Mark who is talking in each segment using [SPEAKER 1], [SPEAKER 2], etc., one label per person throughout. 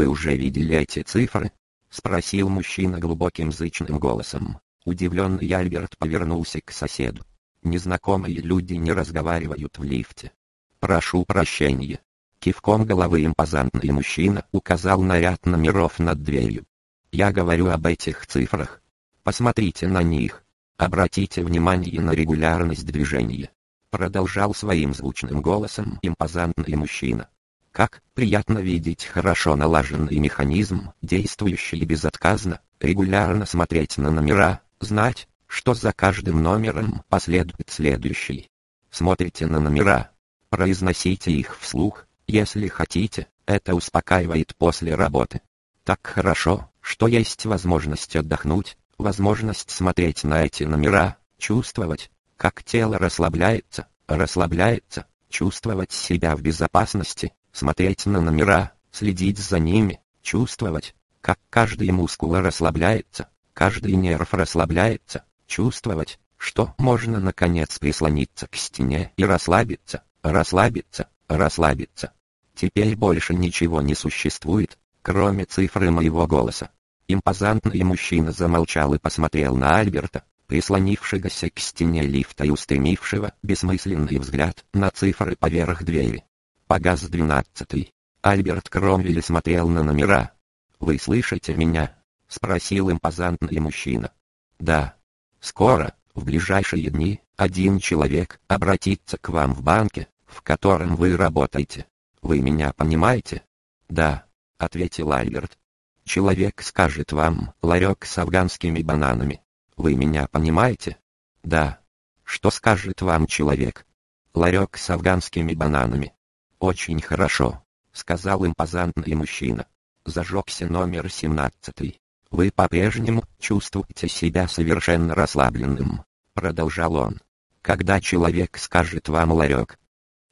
[SPEAKER 1] Вы уже видели эти цифры? Спросил мужчина глубоким зычным голосом. Удивленный Альберт повернулся к соседу. Незнакомые люди не разговаривают в лифте. Прошу прощения. Кивком головы импозантный мужчина указал на ряд номеров над дверью. Я говорю об этих цифрах. Посмотрите на них. Обратите внимание на регулярность движения. Продолжал своим звучным голосом импозантный мужчина. Как приятно видеть хорошо налаженный механизм, действующий безотказно, регулярно смотреть на номера, знать, что за каждым номером последует следующий. Смотрите на номера, произносите их вслух, если хотите, это успокаивает после работы. Так хорошо, что есть возможность отдохнуть, возможность смотреть на эти номера, чувствовать, как тело расслабляется, расслабляется, чувствовать себя в безопасности, смотреть на номера, следить за ними, чувствовать, как каждый мускул расслабляется, каждый нерв расслабляется, чувствовать, что можно наконец прислониться к стене и расслабиться, расслабиться, расслабиться. Теперь больше ничего не существует, кроме цифры моего голоса. Импозантный мужчина замолчал и посмотрел на Альберта, прислонившегося к стене лифта и устремившего бессмысленный взгляд на цифры поверх двери. Погас двенадцатый. Альберт Кромвель смотрел на номера. «Вы слышите меня?» — спросил импозантный мужчина. «Да. Скоро, в ближайшие дни, один человек обратится к вам в банке, в котором вы работаете. Вы меня понимаете?» «Да», — ответил Альберт. «Человек скажет вам ларек с афганскими бананами. Вы меня понимаете?» «Да». «Что скажет вам человек?» «Ларек с афганскими бананами». «Очень хорошо», — сказал импозантный мужчина. Зажегся номер семнадцатый. «Вы по-прежнему чувствуете себя совершенно расслабленным», — продолжал он. «Когда человек скажет вам ларек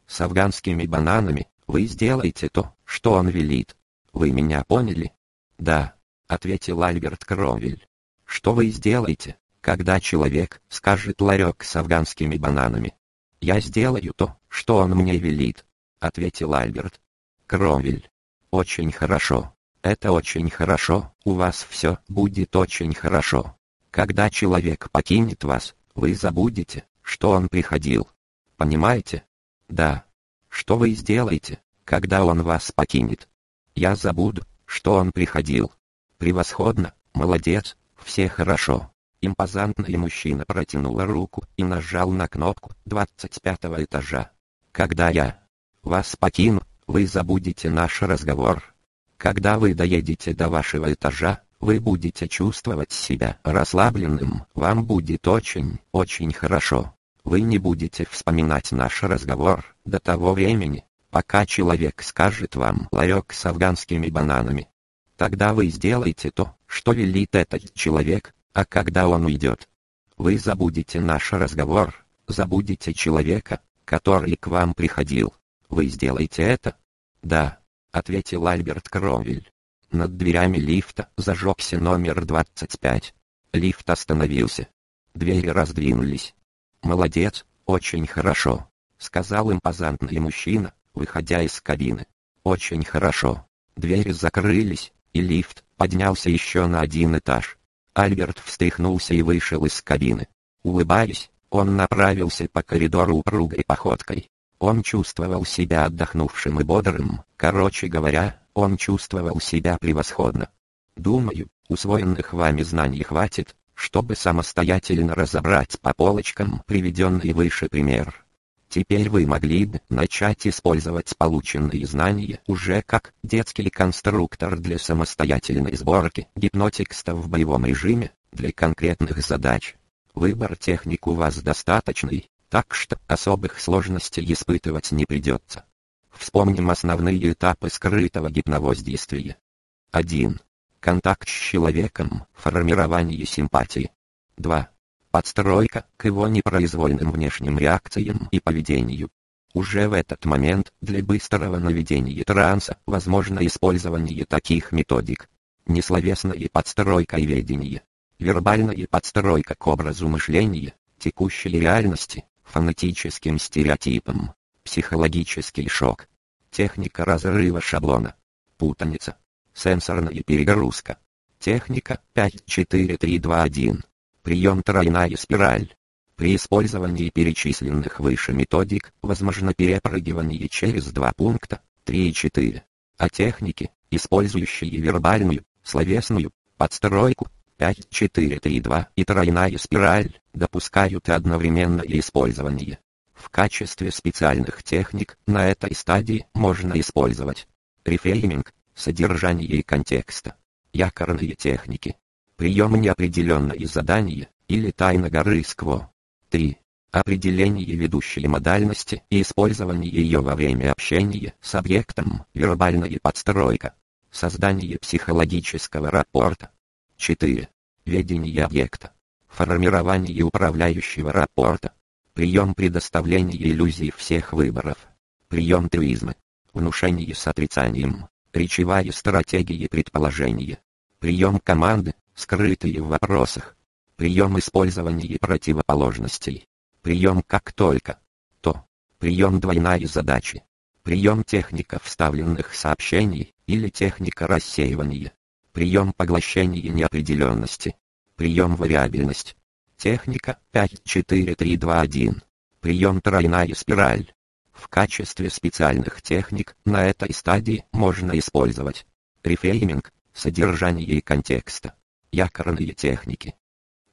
[SPEAKER 1] с афганскими бананами, вы сделаете то, что он велит. Вы меня поняли?» «Да», — ответил Альберт Кромвель. «Что вы сделаете, когда человек скажет ларек с афганскими бананами?» «Я сделаю то, что он мне велит», — ответил Альберт. Кромвель. Очень хорошо. Это очень хорошо, у вас все будет очень хорошо. Когда человек покинет вас, вы забудете, что он приходил. Понимаете? Да. Что вы сделаете, когда он вас покинет? Я забуду, что он приходил. Превосходно, молодец, все хорошо. Импозантный мужчина протянул руку и нажал на кнопку 25 этажа. Когда я вас покину, вы забудете наш разговор. Когда вы доедете до вашего этажа, вы будете чувствовать себя расслабленным, вам будет очень, очень хорошо. Вы не будете вспоминать наш разговор до того времени, пока человек скажет вам ларек с афганскими бананами. Тогда вы сделаете то, что велит этот человек, а когда он уйдет, вы забудете наш разговор, забудете человека, который к вам приходил. Вы сделаете это? Да, ответил Альберт Кромвель. Над дверями лифта зажегся номер 25. Лифт остановился. Двери раздвинулись. Молодец, очень хорошо, сказал импозантный мужчина, выходя из кабины. Очень хорошо. Двери закрылись, и лифт поднялся еще на один этаж. Альберт встряхнулся и вышел из кабины. Улыбаясь, он направился по коридору упругой походкой. Он чувствовал себя отдохнувшим и бодрым, короче говоря, он чувствовал себя превосходно. Думаю, усвоенных вами знаний хватит, чтобы самостоятельно разобрать по полочкам приведенный выше пример. Теперь вы могли бы начать использовать полученные знания уже как детский конструктор для самостоятельной сборки гипнотекста в боевом режиме, для конкретных задач. Выбор техник у вас достаточный, так что особых сложностей испытывать не придется. Вспомним основные этапы скрытого гипновоздействия. 1. Контакт с человеком, формирование симпатии. 2. Подстройка к его непроизвольным внешним реакциям и поведению. Уже в этот момент для быстрого наведения транса возможно использование таких методик. Несловесная подстройка и ведение. Вербальная подстройка к образу мышления, текущей реальности, фонетическим стереотипам, психологический шок, техника разрыва шаблона, путаница, Сенсорная перегрузка. Техника 54321. Прием тройная спираль. При использовании перечисленных выше методик возможно перепрыгивание через два пункта 3 и 4. А техники, использующие вербальную, словесную, подстройку, 5, 4, 3, 2 и тройная спираль, допускают одновременное использование. В качестве специальных техник на этой стадии можно использовать рефрейминг, содержание и контекста, якорные техники, прием неопределенное задание или тайна горы Скво. 3. Определение ведущей модальности и использование ее во время общения с объектом, вербальная подстройка. Создание психологического рапорта. 4. Ведение объекта. Формирование управляющего рапорта. Прием предоставления иллюзий всех выборов. Прием трюизма. Внушение с отрицанием. Речевая стратегия предположения. Прием команды, скрытые в вопросах. Прием использования противоположностей. Прием как только. То. Прием двойная задачи. Прием техника вставленных сообщений или техника рассеивания. Прием поглощения неопределенности. Прием вариабельность. Техника 54321. Прием тройная спираль. В качестве специальных техник на этой стадии можно использовать рефрейминг, содержание и контекста, якорные техники,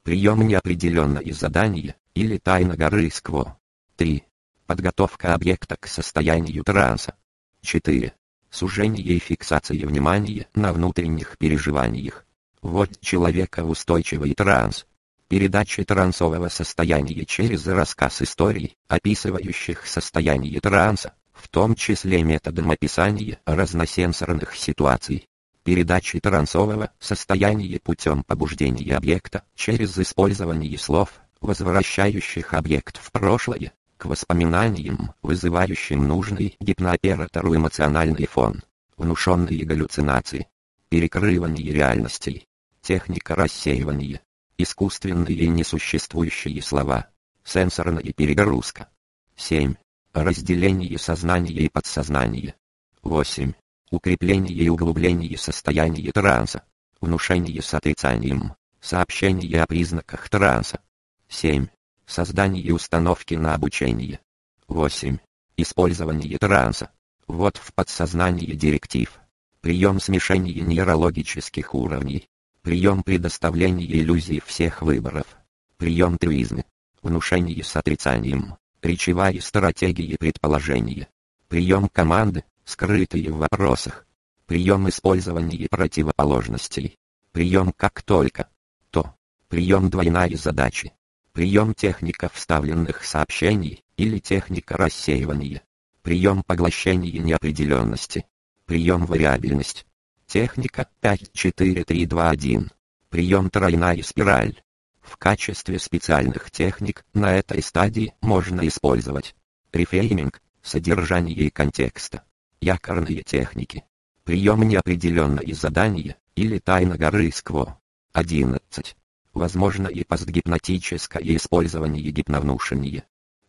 [SPEAKER 1] прием неопределенное задание, или тайна горы Скво. 3. Подготовка объекта к состоянию транса. 4. Сужение и фиксация внимания на внутренних переживаниях. Вот человека устойчивый транс. Передача трансового состояния через рассказ историй, описывающих состояние транса, в том числе методом описания разносенсорных ситуаций передачи трансового состояния путем побуждения объекта через использование слов, возвращающих объект в прошлое, к воспоминаниям, вызывающим нужный гипнооператору эмоциональный фон, внушенные галлюцинации, перекрывание реальностей, техника рассеивания, искусственные и несуществующие слова, сенсорная перегрузка. 7. Разделение сознания и подсознания. 8 укрепление и углубление состояния транса, внушение с отрицанием, сообщение о признаках транса. 7. Создание установки на обучение. 8. Использование транса. Вот в подсознании директив. Прием смешения нейрологических уровней. Прием предоставления иллюзий всех выборов. Прием трюизмы. Внушение с отрицанием. Речевая стратегия предположения. Прием команды, скрытые в вопросах. Прием использования противоположностей. Прием как только. То. Прием двойная задачи. Прием техника вставленных сообщений, или техника рассеивания. Прием поглощения неопределенности. Прием вариабельность. Техника 54321. Прием тройная спираль. В качестве специальных техник на этой стадии можно использовать рефрейминг, содержание и контекста якорные техники. Прием неопределенное задание, или тайна горы Скво. 11. Возможно и постгипнотическое использование гипновнушения.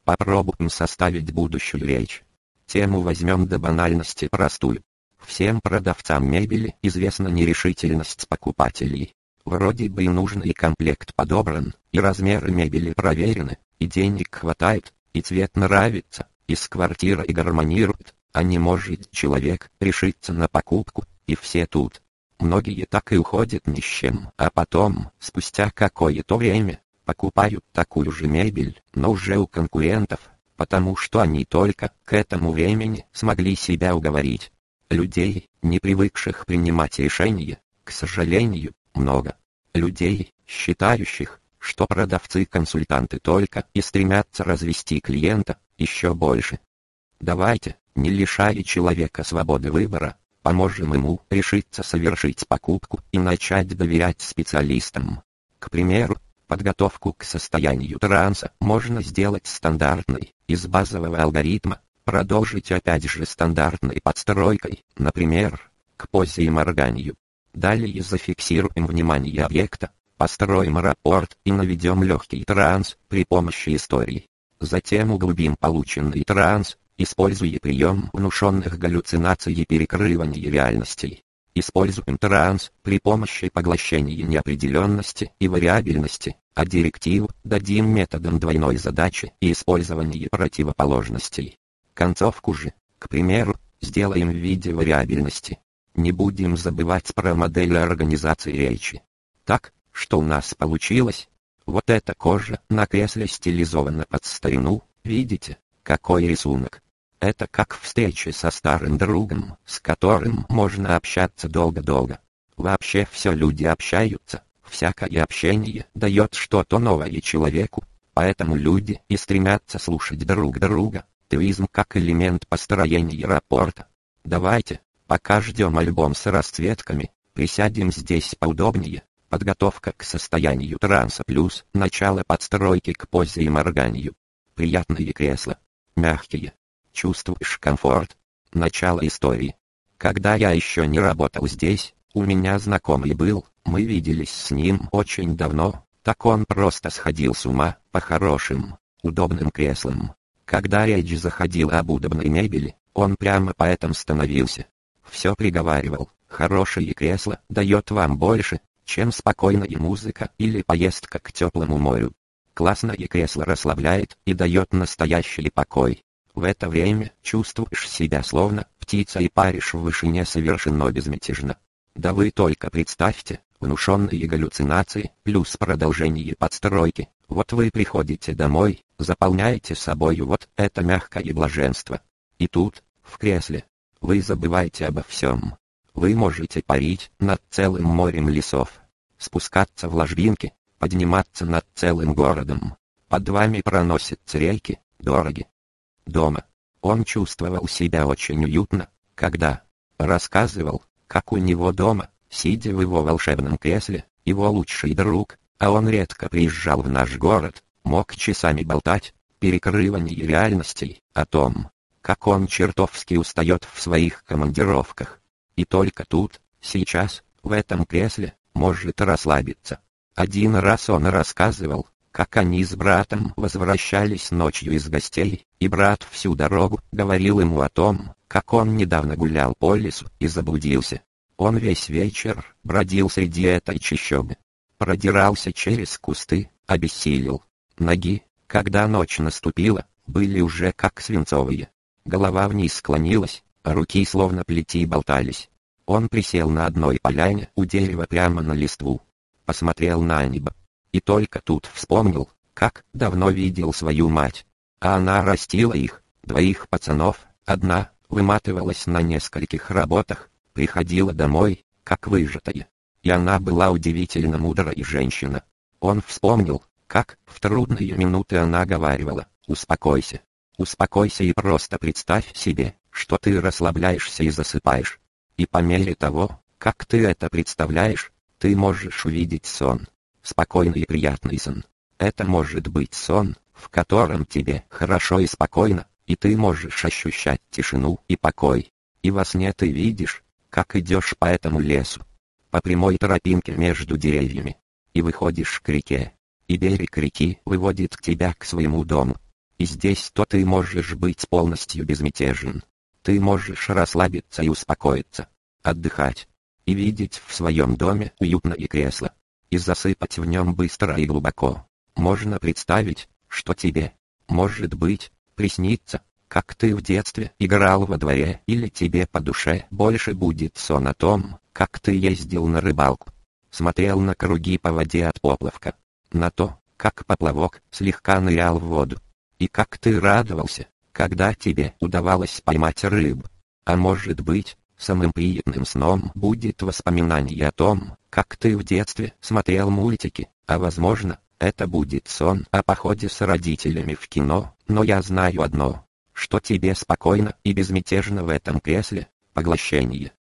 [SPEAKER 1] Попробуем составить будущую речь. Тему возьмем до банальности простую. Всем продавцам мебели известна нерешительность покупателей. Вроде бы и нужный комплект подобран, и размеры мебели проверены, и денег хватает, и цвет нравится, и с квартирой гармонирует, а не может человек решиться на покупку, и все тут. Многие так и уходят ни с чем, а потом, спустя какое-то время, покупают такую же мебель, но уже у конкурентов, потому что они только к этому времени смогли себя уговорить. Людей, не привыкших принимать решения, к сожалению, много. Людей, считающих, что продавцы-консультанты только и стремятся развести клиента, еще больше. Давайте, не лишая человека свободы выбора, поможем ему решиться совершить покупку и начать доверять специалистам. К примеру, подготовку к состоянию транса можно сделать стандартной, из базового алгоритма, продолжить опять же стандартной подстройкой, например, к позе и морганию. Далее зафиксируем внимание объекта, построим рапорт и наведем легкий транс при помощи истории. Затем углубим полученный транс, используя прием внушенных галлюцинаций и перекрывания реальностей. Используем транс при помощи поглощения неопределенности и вариабельности, а директиву дадим методом двойной задачи и использования противоположностей. Концовку же, к примеру, сделаем в виде вариабельности. Не будем забывать про модели организации речи. Так, что у нас получилось? Вот эта кожа на кресле стилизована под старину, видите, какой рисунок. Это как встреча со старым другом, с которым можно общаться долго-долго. Вообще все люди общаются, всякое общение дает что-то новое человеку, поэтому люди и стремятся слушать друг друга. Твизм как элемент построения рапорта. Давайте, пока ждем альбом с расцветками, присядем здесь поудобнее. Подготовка к состоянию транса плюс начало подстройки к позе и морганию. Приятные кресла. Мягкие, чувствуешь комфорт. Начало истории. Когда я еще не работал здесь, у меня знакомый был, мы виделись с ним очень давно, так он просто сходил с ума по хорошим, удобным креслам. Когда речь заходила об удобной мебели, он прямо поэтому становился. Все приговаривал, хорошее кресло дает вам больше, чем спокойная музыка или поездка к теплому морю. Классное кресло расслабляет и дает настоящий покой. В это время чувствуешь себя словно птица и паришь в вышине совершенно безмятежно. Да вы только представьте, внушенные галлюцинации, плюс продолжение подстройки. Вот вы приходите домой, заполняете собою вот это мягкое блаженство. И тут, в кресле, вы забываете обо всем. Вы можете парить над целым морем лесов, спускаться в ложбинки, подниматься над целым городом. Под вами проносятся реки, дороги, дома. Он чувствовал себя очень уютно, когда рассказывал, как у него дома, сидя в его волшебном кресле, его лучший друг, а он редко приезжал в наш город, мог часами болтать, перекрывание реальностей, о том, как он чертовски устает в своих командировках. И только тут, сейчас, в этом кресле, может расслабиться. Один раз он рассказывал, как они с братом возвращались ночью из гостей, и брат всю дорогу говорил ему о том, как он недавно гулял по лесу и заблудился. Он весь вечер бродил среди этой чащобы, продирался через кусты, обессилел. Ноги, когда ночь наступила, были уже как свинцовые. Голова вниз склонилась, а руки словно плети болтались. Он присел на одной поляне у дерева прямо на листву. Посмотрел на небо, и только тут вспомнил, как давно видел свою мать. А она растила их, двоих пацанов, одна, выматывалась на нескольких работах, приходила домой, как выжатая. И она была удивительно мудрая женщина. Он вспомнил, как в трудные минуты она говаривала, «Успокойся, успокойся и просто представь себе, что ты расслабляешься и засыпаешь. И по мере того, как ты это представляешь, ты можешь увидеть сон спокойный и приятный сон. Это может быть сон, в котором тебе хорошо и спокойно, и ты можешь ощущать тишину и покой. И во сне ты видишь, как идешь по этому лесу, по прямой тропинке между деревьями, и выходишь к реке, и берег реки выводит тебя к своему дому. И здесь то ты можешь быть полностью безмятежен. Ты можешь расслабиться и успокоиться, отдыхать, и видеть в своем доме уютное кресло, и засыпать в нем быстро и глубоко. Можно представить, что тебе, может быть, приснится, как ты в детстве играл во дворе или тебе по душе больше будет сон о том, как ты ездил на рыбалку, смотрел на круги по воде от поплавка, на то, как поплавок слегка нырял в воду, и как ты радовался, когда тебе удавалось поймать рыб. А может быть, самым приятным сном будет воспоминание о том, как ты в детстве смотрел мультики, а возможно, это будет сон о походе с родителями в кино, но я знаю одно, что тебе спокойно и безмятежно в этом кресле, поглощение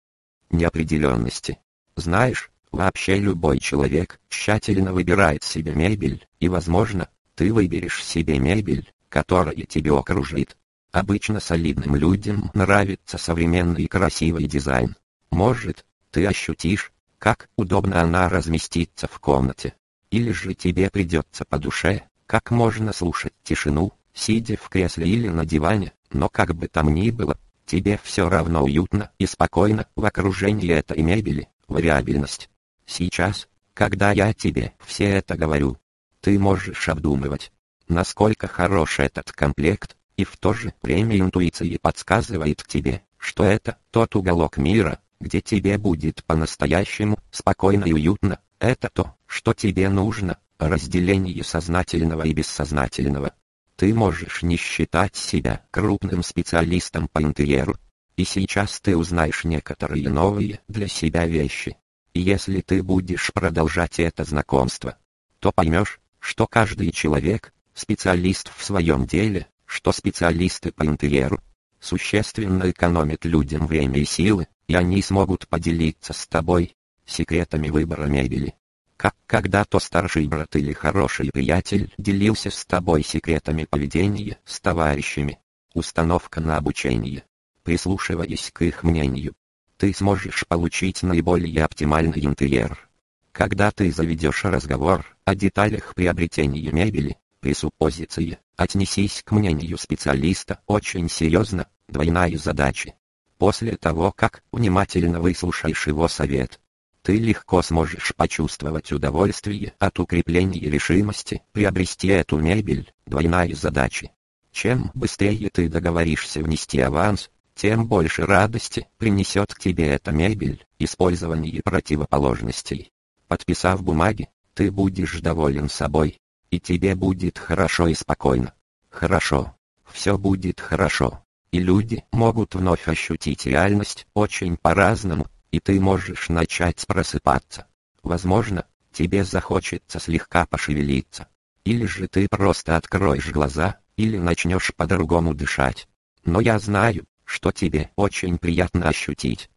[SPEAKER 1] неопределенности. Знаешь, вообще любой человек тщательно выбирает себе мебель, и возможно, ты выберешь себе мебель, которая тебе окружит. Обычно солидным людям нравится современный и красивый дизайн. Может, ты ощутишь, как удобно она разместится в комнате. Или же тебе придется по душе, как можно слушать тишину, сидя в кресле или на диване, но как бы там ни было, Тебе все равно уютно и спокойно в окружении этой мебели, вариабельность. Сейчас, когда я тебе все это говорю, ты можешь обдумывать, насколько хорош этот комплект, и в то же время интуиция подсказывает тебе, что это тот уголок мира, где тебе будет по-настоящему спокойно и уютно, это то, что тебе нужно, разделение сознательного и бессознательного. Ты можешь не считать себя крупным специалистом по интерьеру. И сейчас ты узнаешь некоторые новые для себя вещи. И если ты будешь продолжать это знакомство, то поймешь, что каждый человек – специалист в своем деле, что специалисты по интерьеру существенно экономят людям время и силы, и они смогут поделиться с тобой секретами выбора мебели как когда-то старший брат или хороший приятель делился с тобой секретами поведения с товарищами. Установка на обучение. Прислушиваясь к их мнению, ты сможешь получить наиболее оптимальный интерьер. Когда ты заведешь разговор о деталях приобретения мебели, пресуппозиции, отнесись к мнению специалиста очень серьезно, двойная задача. После того, как внимательно выслушаешь его совет, ты легко сможешь почувствовать удовольствие от укрепления решимости приобрести эту мебель, двойная задача. Чем быстрее ты договоришься внести аванс, тем больше радости принесет к тебе эта мебель, использование противоположностей. Подписав бумаги, ты будешь доволен собой, и тебе будет хорошо и спокойно. Хорошо. Все будет хорошо. И люди могут вновь ощутить реальность очень по-разному, и ты можешь начать просыпаться. Возможно, тебе захочется слегка пошевелиться. Или же ты просто откроешь глаза, или начнешь по-другому дышать. Но я знаю, что тебе очень приятно ощутить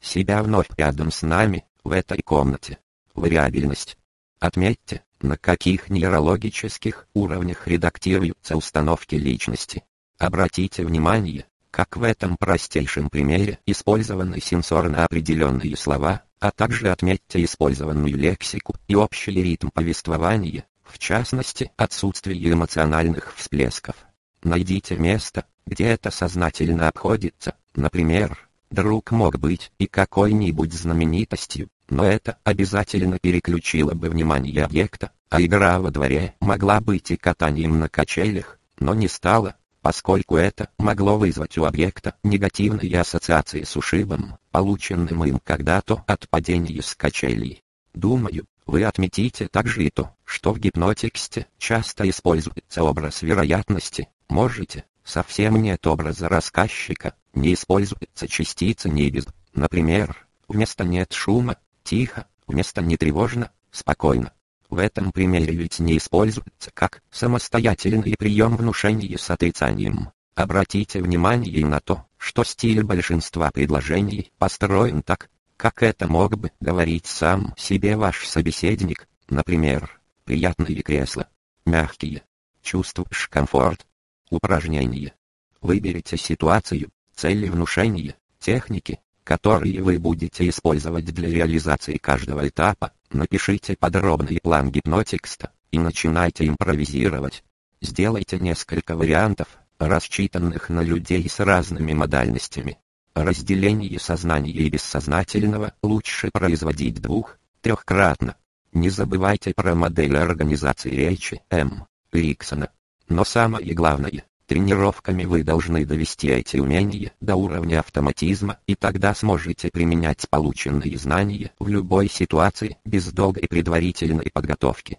[SPEAKER 1] себя вновь рядом с нами, в этой комнате. Вариабельность. Отметьте, на каких нейрологических уровнях редактируются установки личности. Обратите внимание, как в этом простейшем примере использованы сенсорно определенные слова, а также отметьте использованную лексику и общий ритм повествования, в частности, отсутствие эмоциональных всплесков. Найдите место, где это сознательно обходится, например, друг мог быть и какой-нибудь знаменитостью, но это обязательно переключило бы внимание объекта, а игра во дворе могла быть и катанием на качелях, но не стала, поскольку это могло вызвать у объекта негативные ассоциации с ушибом, полученным им когда-то от падения с качелей. Думаю, вы отметите также и то, что в гипнотексте часто используется образ вероятности, можете, совсем нет образа рассказчика, не используется частица не без, например, вместо нет шума, тихо, вместо не тревожно, спокойно. В этом примере ведь не используется как самостоятельный прием внушения с отрицанием. Обратите внимание на то, что стиль большинства предложений построен так, как это мог бы говорить сам себе ваш собеседник, например, приятные кресла, мягкие, чувствуешь комфорт, упражнения. Выберите ситуацию, цели внушения, техники, которые вы будете использовать для реализации каждого этапа, напишите подробный план гипнотекста и начинайте импровизировать. Сделайте несколько вариантов, рассчитанных на людей с разными модальностями. Разделение сознания и бессознательного лучше производить двух, трехкратно. Не забывайте про модель организации речи М. Риксона. Но самое главное, Тренировками вы должны довести эти умения до уровня автоматизма, и тогда сможете применять полученные знания в любой ситуации без долгой предварительной подготовки.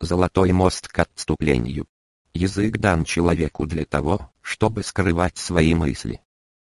[SPEAKER 1] Золотой мост к отступлению. Язык дан человеку для того, чтобы скрывать свои мысли.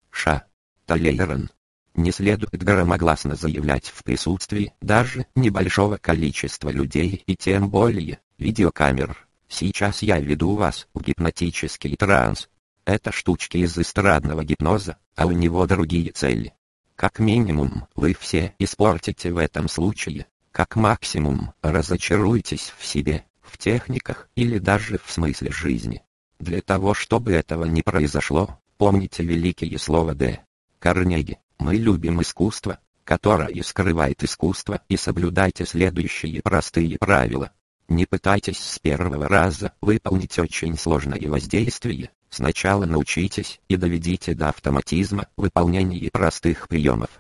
[SPEAKER 1] Ша. Толейрон. Не следует громогласно заявлять в присутствии даже небольшого количества людей и тем более видеокамер. Сейчас я веду вас в гипнотический транс. Это штучки из эстрадного гипноза, а у него другие цели. Как минимум, вы все испортите в этом случае. Как максимум, разочаруйтесь в себе, в техниках или даже в смысле жизни. Для того, чтобы этого не произошло, помните великие слова Д. Карнеги. Мы любим искусство, которое скрывает искусство, и соблюдайте следующие простые правила. Не пытайтесь с первого раза выполнить очень сложное воздействие, Сначала научитесь и доведите до автоматизма выполнение простых приемов.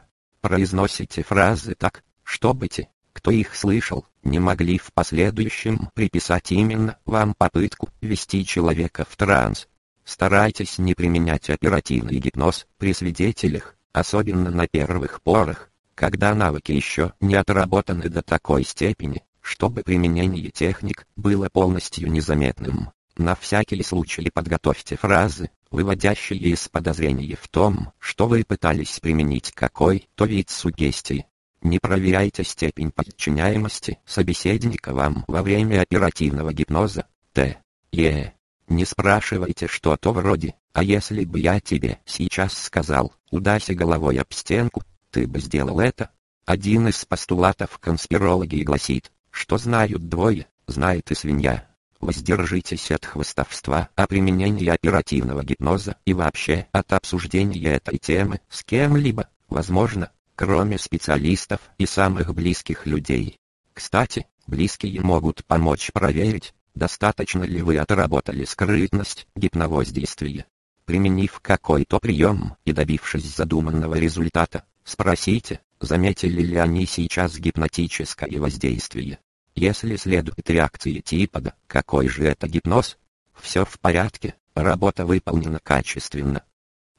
[SPEAKER 1] Произносите фразы так, чтобы те, кто их слышал, не могли в последующем приписать именно вам попытку ввести человека в транс. Старайтесь не применять оперативный гипноз при свидетелях, особенно на первых порах, когда навыки еще не отработаны до такой степени, чтобы применение техник было полностью незаметным. На всякий случай подготовьте фразы, выводящие из подозрения в том, что вы пытались применить какой-то вид сугестии. Не проверяйте степень подчиняемости собеседника вам во время оперативного гипноза. Т. Е. Не спрашивайте что-то вроде «А если бы я тебе сейчас сказал, ударься головой об стенку, ты бы сделал это?» Один из постулатов конспирологии гласит, что знают двое, знает и свинья. Воздержитесь от хвостовства о применении оперативного гипноза и вообще от обсуждения этой темы с кем-либо, возможно, кроме специалистов и самых близких людей. Кстати, близкие могут помочь проверить, достаточно ли вы отработали скрытность гипновоздействия. Применив какой-то прием и добившись задуманного результата, спросите, заметили ли они сейчас гипнотическое воздействие. Если следует реакции типа «да, какой же это гипноз?» Все в порядке, работа выполнена качественно.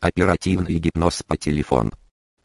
[SPEAKER 1] Оперативный гипноз по телефону.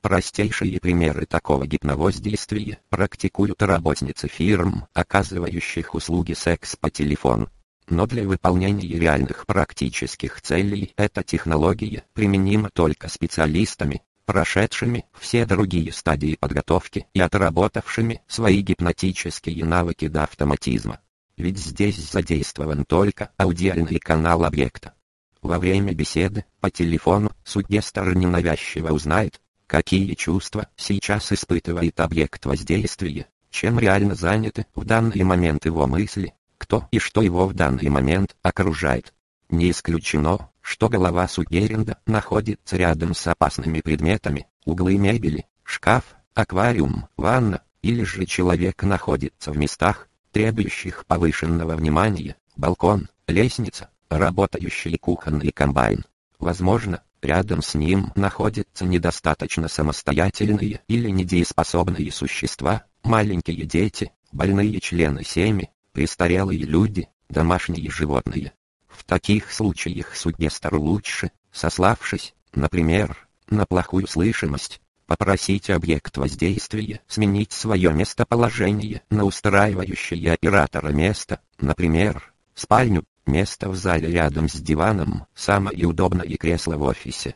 [SPEAKER 1] Простейшие примеры такого гипновоздействия практикуют работницы фирм, оказывающих услуги секс по телефону. Но для выполнения реальных практических целей эта технология применима только специалистами, прошедшими все другие стадии подготовки и отработавшими свои гипнотические навыки до автоматизма. Ведь здесь задействован только аудиальный канал объекта. Во время беседы по телефону сугестор ненавязчиво узнает, какие чувства сейчас испытывает объект воздействия, чем реально заняты в данный момент его мысли, кто и что его в данный момент окружает. Не исключено, что голова Сугеринда находится рядом с опасными предметами, углы мебели, шкаф, аквариум, ванна, или же человек находится в местах, требующих повышенного внимания, балкон, лестница, работающий кухонный комбайн. Возможно, Рядом с ним находятся недостаточно самостоятельные или недееспособные существа, маленькие дети, больные члены семьи, престарелые люди, домашние животные. В таких случаях сугестору лучше, сославшись, например, на плохую слышимость, попросить объект воздействия сменить свое местоположение на устраивающее оператора место, например, спальню, Место в зале рядом с диваном, самое удобное кресло в офисе.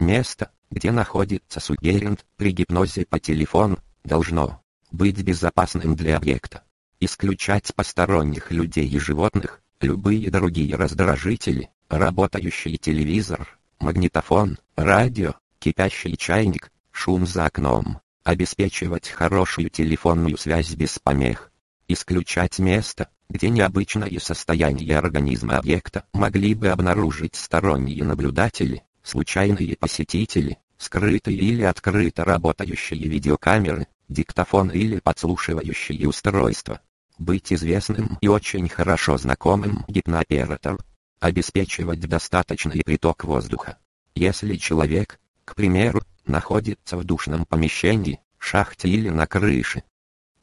[SPEAKER 1] Место, где находится сугеринт при гипнозе по телефону, должно быть безопасным для объекта. Исключать посторонних людей и животных, любые другие раздражители, работающий телевизор, магнитофон, радио, кипящий чайник, шум за окном, обеспечивать хорошую телефонную связь без помех. Исключать место, где необычное состояние организма объекта могли бы обнаружить сторонние наблюдатели, случайные посетители, скрытые или открыто работающие видеокамеры, диктофон или подслушивающие устройства. Быть известным и очень хорошо знакомым гипнооператору. Обеспечивать достаточный приток воздуха. Если человек, к примеру, находится в душном помещении, шахте или на крыше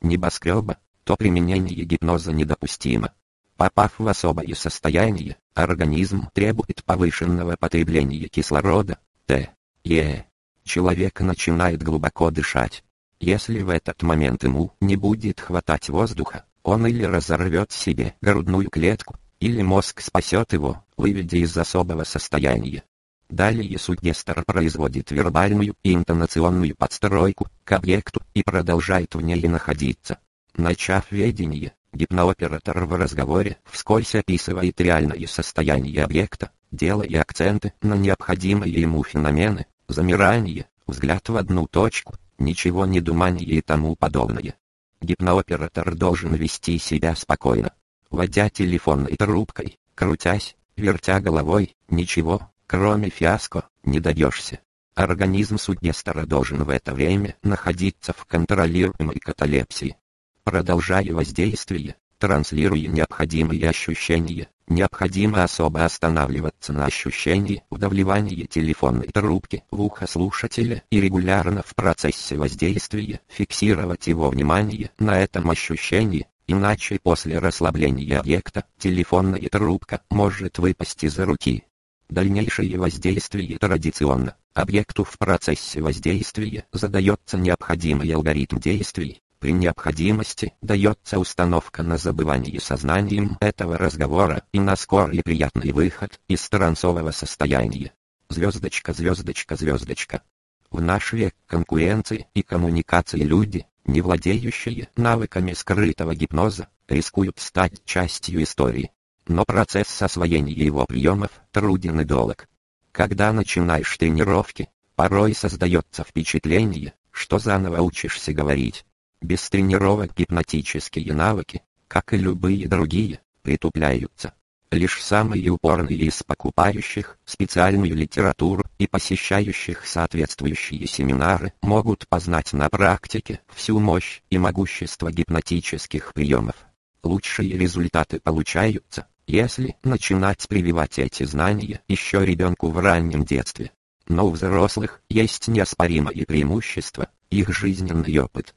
[SPEAKER 1] небоскреба, то применение гипноза недопустимо. Попав в особое состояние, организм требует повышенного потребления кислорода, Т. Е. Человек начинает глубоко дышать. Если в этот момент ему не будет хватать воздуха, он или разорвет себе грудную клетку, или мозг спасет его, выведя из особого состояния. Далее сугестор производит вербальную и интонационную подстройку к объекту и продолжает в ней находиться. Начав ведение, гипнооператор в разговоре вскользь описывает реальное состояние объекта, делая акценты на необходимые ему феномены, замирание, взгляд в одну точку, ничего не думание и тому подобное. Гипнооператор должен вести себя спокойно. Водя телефонной трубкой, крутясь, вертя головой, ничего, кроме фиаско, не добьешься. Организм сугестора должен в это время находиться в контролируемой каталепсии. Продолжая воздействие, транслируя необходимые ощущения, необходимо особо останавливаться на ощущении удавливания телефонной трубки в ухо слушателя и регулярно в процессе воздействия фиксировать его внимание на этом ощущении, иначе после расслабления объекта телефонная трубка может выпасть из руки. Дальнейшее воздействие традиционно. Объекту в процессе воздействия задается необходимый алгоритм действий, при необходимости дается установка на забывание сознанием этого разговора и на скорый приятный выход из трансового состояния. Звездочка, звездочка, звездочка. В наш век конкуренции и коммуникации люди, не владеющие навыками скрытого гипноза, рискуют стать частью истории. Но процесс освоения его приемов труден и долг. Когда начинаешь тренировки, порой создается впечатление, что заново учишься говорить. Без тренировок гипнотические навыки, как и любые другие, притупляются. Лишь самые упорные из покупающих специальную литературу и посещающих соответствующие семинары могут познать на практике всю мощь и могущество гипнотических приемов. Лучшие результаты получаются, если начинать прививать эти знания еще ребенку в раннем детстве. Но у взрослых есть неоспоримое преимущество, их жизненный опыт.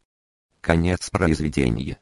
[SPEAKER 1] Конец произведения.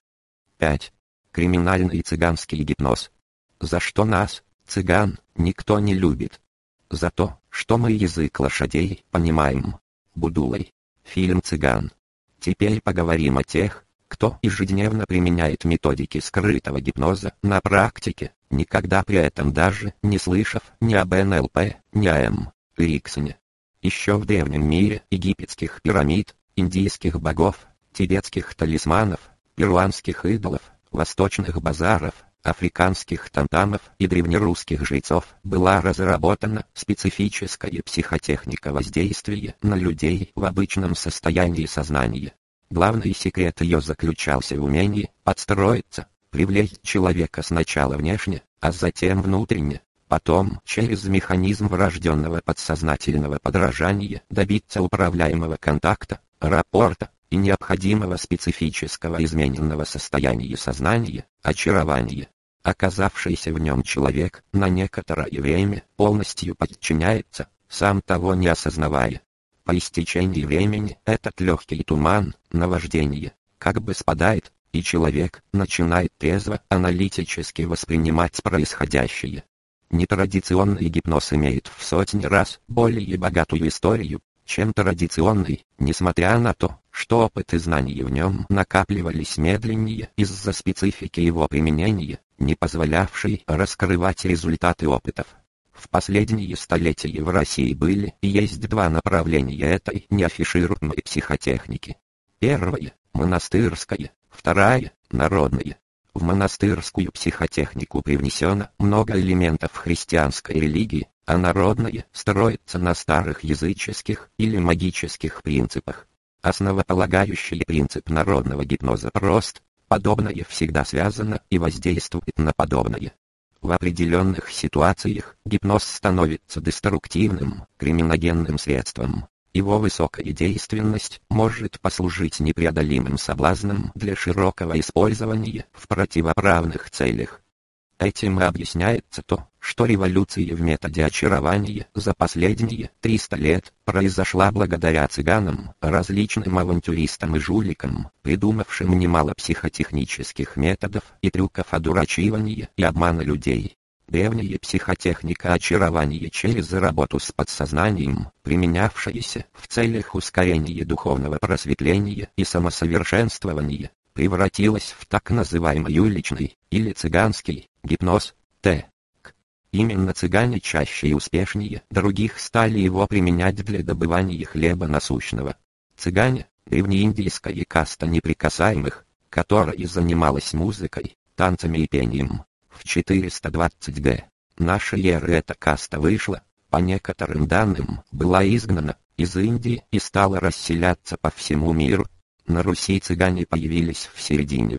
[SPEAKER 1] 5. Криминальный цыганский гипноз. За что нас, цыган, никто не любит. За то, что мы язык лошадей понимаем. Будулой. Фильм «Цыган». Теперь поговорим о тех, кто ежедневно применяет методики скрытого гипноза на практике, никогда при этом даже не слышав ни об НЛП, ни о М. Риксоне. Еще в древнем мире египетских пирамид, индийских богов, тибетских талисманов, перуанских идолов, восточных базаров, африканских тантамов и древнерусских жрецов была разработана специфическая психотехника воздействия на людей в обычном состоянии сознания. Главный секрет ее заключался в умении подстроиться, привлечь человека сначала внешне, а затем внутренне, потом через механизм врожденного подсознательного подражания добиться управляемого контакта, рапорта, и необходимого специфического измененного состояния сознания, очарования. Оказавшийся в нем человек на некоторое время полностью подчиняется, сам того не осознавая. По истечении времени этот легкий туман, наваждение, как бы спадает, и человек начинает трезво аналитически воспринимать происходящее. Нетрадиционный гипноз имеет в сотни раз более богатую историю, чем традиционный, несмотря на то, что опыт и знания в нем накапливались медленнее из-за специфики его применения, не позволявшей раскрывать результаты опытов. В последние столетия в России были и есть два направления этой неафишируемой психотехники. Первое – монастырское, вторая – народная. В монастырскую психотехнику привнесено много элементов христианской религии, а народное строится на старых языческих или магических принципах. Основополагающий принцип народного гипноза прост, подобное всегда связано и воздействует на подобное. В определенных ситуациях гипноз становится деструктивным, криминогенным средством. Его высокая действенность может послужить непреодолимым соблазном для широкого использования в противоправных целях. Этим и объясняется то, что революция в методе очарования за последние 300 лет произошла благодаря цыганам, различным авантюристам и жуликам, придумавшим немало психотехнических методов и трюков одурачивания и обмана людей. Древняя психотехника очарования через работу с подсознанием, применявшаяся в целях ускорения духовного просветления и самосовершенствования, превратилась в так называемый уличный или цыганский гипноз, Т. К. Именно цыгане чаще и успешнее других стали его применять для добывания хлеба насущного. Цыгане – древнеиндийская каста неприкасаемых, которая занималась музыкой, танцами и пением. В 420 г. нашей эры эта каста вышла, по некоторым данным, была изгнана из Индии и стала расселяться по всему миру. На Руси цыгане появились в середине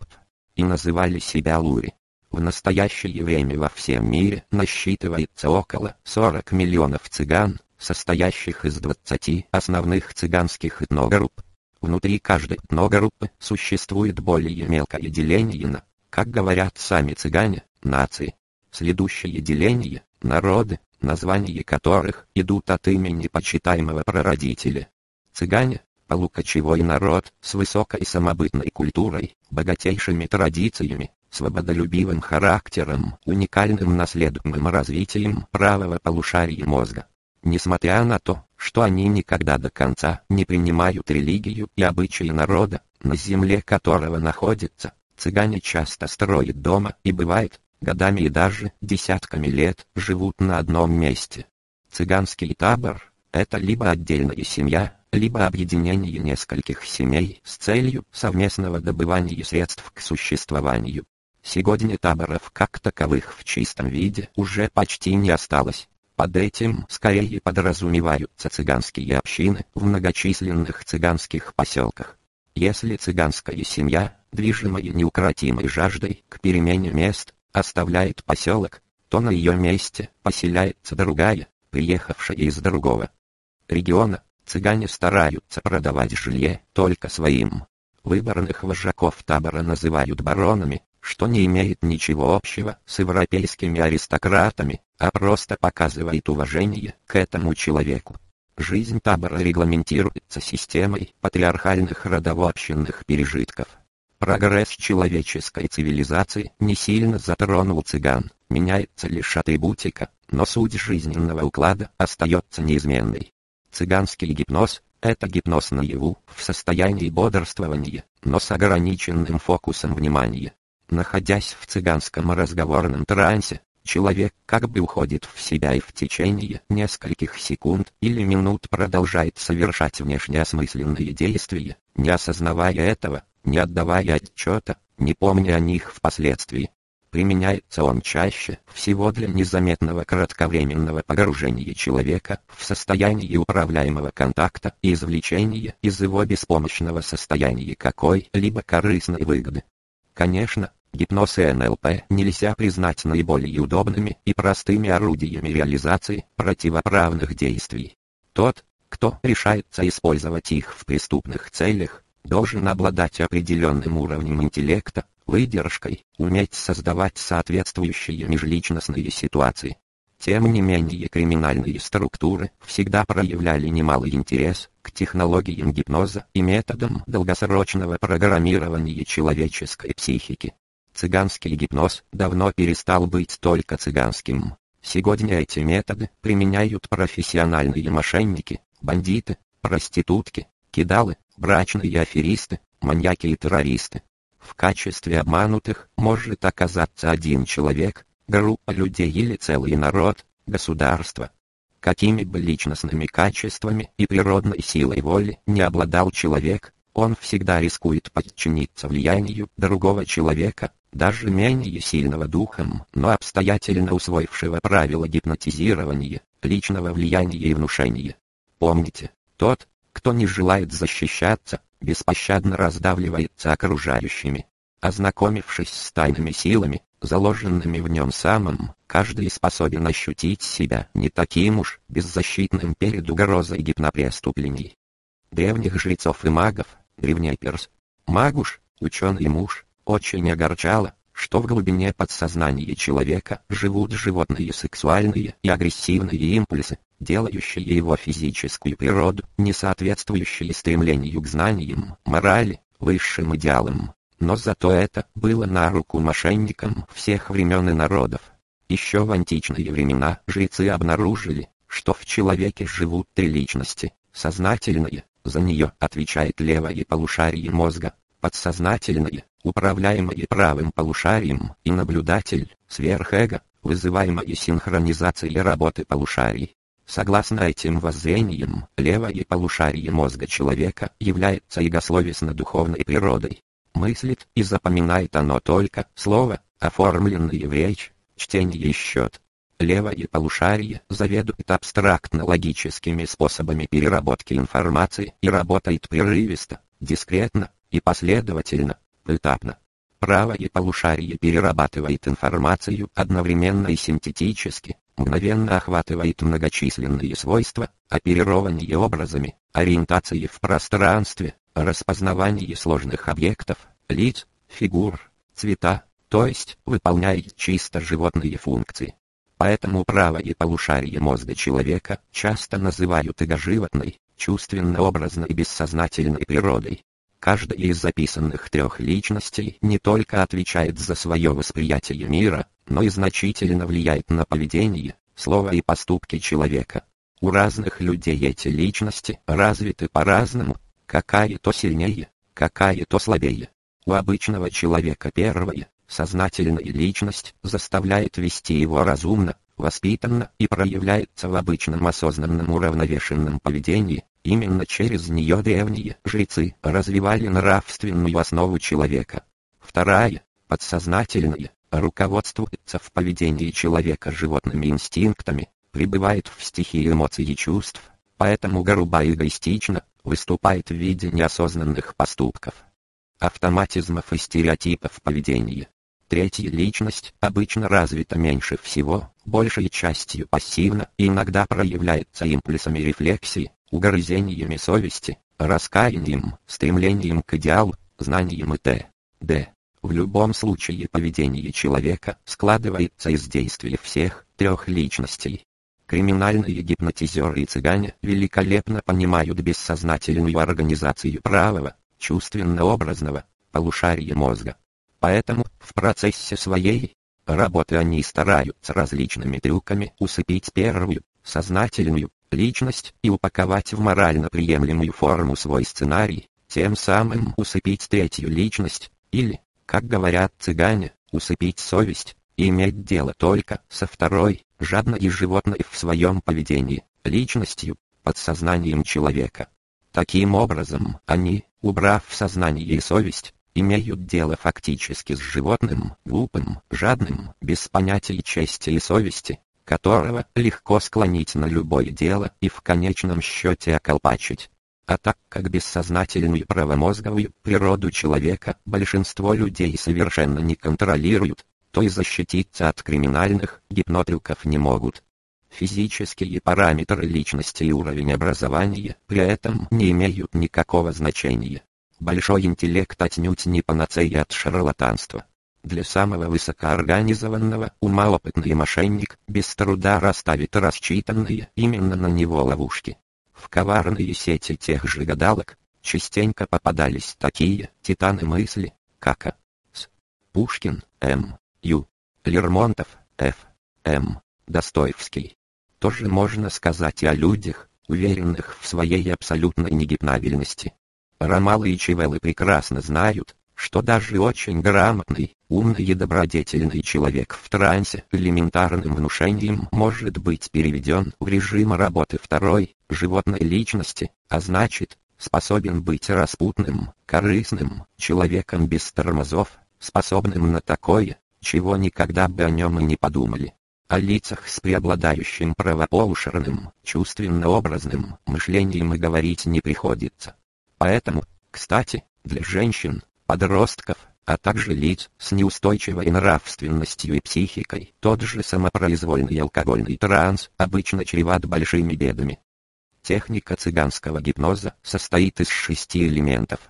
[SPEAKER 1] и называли себя лури. В настоящее время во всем мире насчитывается около 40 миллионов цыган, состоящих из 20 основных цыганских этногрупп. Внутри каждой этногруппы существует более мелкое деление на Как говорят сами цыгане, нации. Следующее деление – народы, названия которых идут от имени почитаемого прародителя. Цыгане – полукочевой народ с высокой самобытной культурой, богатейшими традициями, свободолюбивым характером, уникальным наследуемым развитием правого полушария мозга. Несмотря на то, что они никогда до конца не принимают религию и обычаи народа, на земле которого находятся, цыгане часто строят дома и бывает, годами и даже десятками лет живут на одном месте. Цыганский табор – это либо отдельная семья, либо объединение нескольких семей с целью совместного добывания средств к существованию. Сегодня таборов как таковых в чистом виде уже почти не осталось. Под этим скорее подразумеваются цыганские общины в многочисленных цыганских поселках. Если цыганская семья, движимая неукротимой жаждой к перемене мест, оставляет поселок, то на ее месте поселяется другая, приехавшая из другого региона. Цыгане стараются продавать жилье только своим. Выборных вожаков табора называют баронами, что не имеет ничего общего с европейскими аристократами, а просто показывает уважение к этому человеку. Жизнь табора регламентируется системой патриархальных родообщенных пережитков. Прогресс человеческой цивилизации не сильно затронул цыган, меняется лишь атрибутика, но суть жизненного уклада остается неизменной. Цыганский гипноз – это гипноз наяву, в состоянии бодрствования, но с ограниченным фокусом внимания. Находясь в цыганском разговорном трансе, человек как бы уходит в себя и в течение нескольких секунд или минут продолжает совершать внешне осмысленные действия, не осознавая этого, не отдавая отчета, не помня о них впоследствии. Применяется он чаще всего для незаметного кратковременного погружения человека в состояние управляемого контакта и извлечения из его беспомощного состояния какой-либо корыстной выгоды. Конечно, гипноз и НЛП нельзя признать наиболее удобными и простыми орудиями реализации противоправных действий. Тот, кто решается использовать их в преступных целях, должен обладать определенным уровнем интеллекта, выдержкой, уметь создавать соответствующие межличностные ситуации. Тем не менее криминальные структуры всегда проявляли немалый интерес к технологиям гипноза и методам долгосрочного программирования человеческой психики. Цыганский гипноз давно перестал быть только цыганским. Сегодня эти методы применяют профессиональные мошенники, бандиты, проститутки, кидалы, брачные аферисты, маньяки и террористы. В качестве обманутых может оказаться один человек, группа людей или целый народ, государство. Какими бы личностными качествами и природной силой воли не обладал человек, он всегда рискует подчиниться влиянию другого человека, даже менее сильного духом, но обстоятельно усвоившего правила гипнотизирования, личного влияния и внушения. Помните, тот, кто не желает защищаться, беспощадно раздавливается окружающими. Ознакомившись с тайными силами, заложенными в нем самым, каждый способен ощутить себя не таким уж беззащитным перед угрозой гипнопреступлений. Древних жрецов и магов, древний перс, магуш, ученый муж, очень огорчало, что в глубине подсознания человека живут животные сексуальные и агрессивные импульсы, делающие его физическую природу, не соответствующие стремлению к знаниям, морали, высшим идеалам. Но зато это было на руку мошенникам всех времен и народов. Еще в античные времена жрецы обнаружили, что в человеке живут три личности. Сознательное, за нее отвечает левое полушарие мозга, подсознательное, управляемое правым полушарием, и наблюдатель, сверхэго, вызываемое синхронизацией работы полушарий. Согласно этим воззрениям, левое полушарие мозга человека является ягословесно-духовной природой. Мыслит и запоминает оно только слово, оформленное в речь, чтение и счет. Левое полушарие заведует абстрактно-логическими способами переработки информации и работает прерывисто, дискретно и последовательно, этапно. Правое полушарие перерабатывает информацию одновременно и синтетически, мгновенно охватывает многочисленные свойства, оперирование образами, ориентации в пространстве, распознавание сложных объектов, лиц, фигур, цвета, то есть выполняет чисто животные функции. Поэтому правое полушарие мозга человека часто называют эго-животной, чувственно-образной бессознательной природой. Каждая из записанных трех личностей не только отвечает за свое восприятие мира, но и значительно влияет на поведение, слово и поступки человека. У разных людей эти личности развиты по-разному, какая-то сильнее, какая-то слабее. У обычного человека первая, сознательная личность заставляет вести его разумно, воспитанно и проявляется в обычном осознанном уравновешенном поведении, именно через нее древние жрецы развивали нравственную основу человека. Вторая, подсознательная, руководствуется в поведении человека животными инстинктами, пребывает в стихии эмоций и чувств, поэтому грубо эгоистично, выступает в виде неосознанных поступков. Автоматизмов и стереотипов поведения. Третья личность обычно развита меньше всего, большей частью пассивно и иногда проявляется импульсами рефлексии, угрызениями совести, раскаянием, стремлением к идеалу, знанием и т.д. В любом случае поведение человека складывается из действий всех трех личностей. Криминальные гипнотизеры и цыгане великолепно понимают бессознательную организацию правого, чувственно-образного, полушария мозга. Поэтому, в процессе своей работы они стараются различными трюками усыпить первую, сознательную, личность и упаковать в морально приемлемую форму свой сценарий, тем самым усыпить третью личность, или, как говорят цыгане, усыпить совесть, иметь дело только со второй, жадной и животной в своем поведении, личностью, подсознанием человека. Таким образом, они, убрав сознание и совесть, имеют дело фактически с животным, глупым, жадным, без понятия чести и совести, которого легко склонить на любое дело и в конечном счете околпачить. А так как бессознательную правомозговую природу человека большинство людей совершенно не контролируют, то и защититься от криминальных гипнотрюков не могут. Физические параметры личности и уровень образования при этом не имеют никакого значения. Большой интеллект отнюдь не панацея от шарлатанства. Для самого высокоорганизованного ума опытный мошенник без труда расставит рассчитанные именно на него ловушки. В коварные сети тех же гадалок частенько попадались такие титаны мысли, как А. С. Пушкин, М. Ю. Лермонтов, Ф. М. Достоевский. Тоже можно сказать и о людях, уверенных в своей абсолютной негипнабельности. Ромалы и Чевелы прекрасно знают, что даже очень грамотный, умный и добродетельный человек в трансе элементарным внушением может быть переведен в режим работы второй, животной личности, а значит, способен быть распутным, корыстным, человеком без тормозов, способным на такое, чего никогда бы о нем и не подумали. О лицах с преобладающим правополушарным, чувственно-образным мышлением и говорить не приходится. Поэтому, кстати, для женщин, подростков, а также лиц с неустойчивой нравственностью и психикой, тот же самопроизвольный алкогольный транс обычно чреват большими бедами. Техника цыганского гипноза состоит из шести элементов.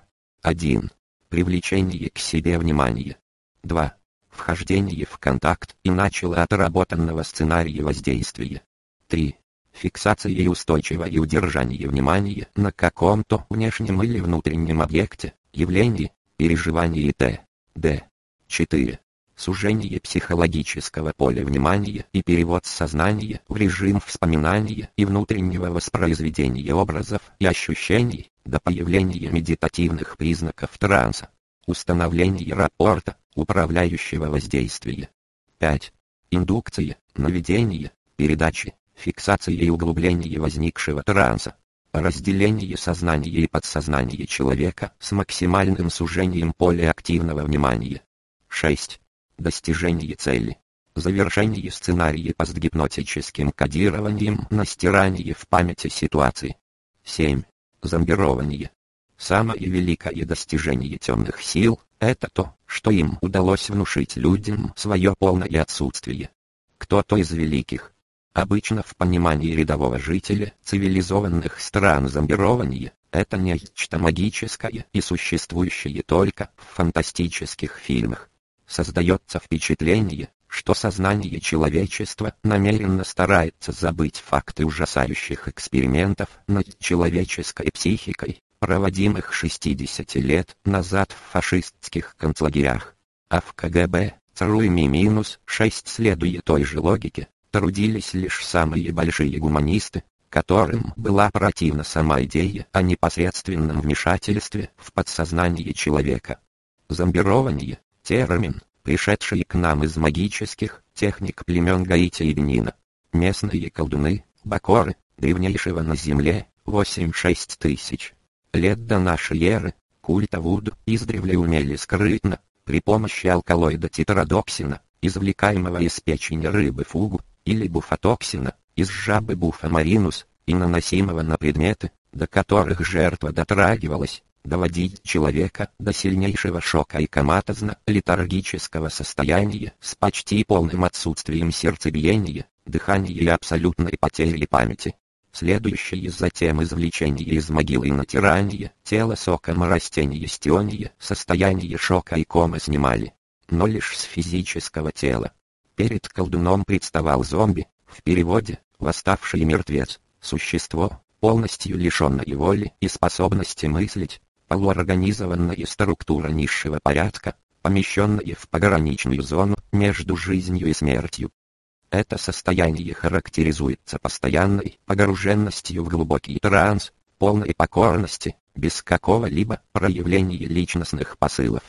[SPEAKER 1] 1. Привлечение к себе внимания. 2. Вхождение в контакт и начало отработанного сценария воздействия. 3. Фиксация и устойчивое удержание внимания на каком-то внешнем или внутреннем объекте, явлении, переживании т.д. 4. Сужение психологического поля внимания и перевод сознания в режим вспоминания и внутреннего воспроизведения образов и ощущений до появления медитативных признаков транса. Установление рапорта, управляющего воздействия. 5. Индукция, наведение, передачи, фиксация и углубление возникшего транса. Разделение сознания и подсознания человека с максимальным сужением поля активного внимания. 6. Достижение цели. Завершение сценария постгипнотическим кодированием на стирание в памяти ситуации. 7. Зомбирование. Самое великое достижение темных сил – это то, что им удалось внушить людям свое полное отсутствие. Кто-то из великих, Обычно в понимании рядового жителя цивилизованных стран зомбирование – это нечто магическое и существующее только в фантастических фильмах. создается впечатление, что сознание человечества намеренно старается забыть факты ужасающих экспериментов над человеческой психикой, проводимых 60 лет назад в фашистских концлагерях. А в КГБ, ЦРУ минус 6 следуя той же логике, трудились лишь самые большие гуманисты, которым была противна сама идея о непосредственном вмешательстве в подсознание человека. Зомбирование – термин, пришедший к нам из магических техник племен Гаити и Бенина. Местные колдуны, бакоры, древнейшего на земле, 8-6 тысяч. Лет до нашей эры, культа Вуду издревле умели скрытно, при помощи алкалоида тетрадоксина, извлекаемого из печени рыбы фугу, или буфатоксина, из жабы буфа маринус, и наносимого на предметы, до которых жертва дотрагивалась, доводить человека до сильнейшего шока и коматозно-летаргического состояния с почти полным отсутствием сердцебиения, дыхания и абсолютной потери памяти. Следующее затем извлечение из могилы и натирание тела соком растения стиония, состояние шока и комы снимали, но лишь с физического тела. Перед колдуном представал зомби, в переводе «восставший мертвец», существо, полностью лишенное воли и способности мыслить, полуорганизованная структура низшего порядка, помещенная в пограничную зону между жизнью и смертью. Это состояние характеризуется постоянной погруженностью в глубокий транс, полной покорности, без какого-либо проявления личностных посылов.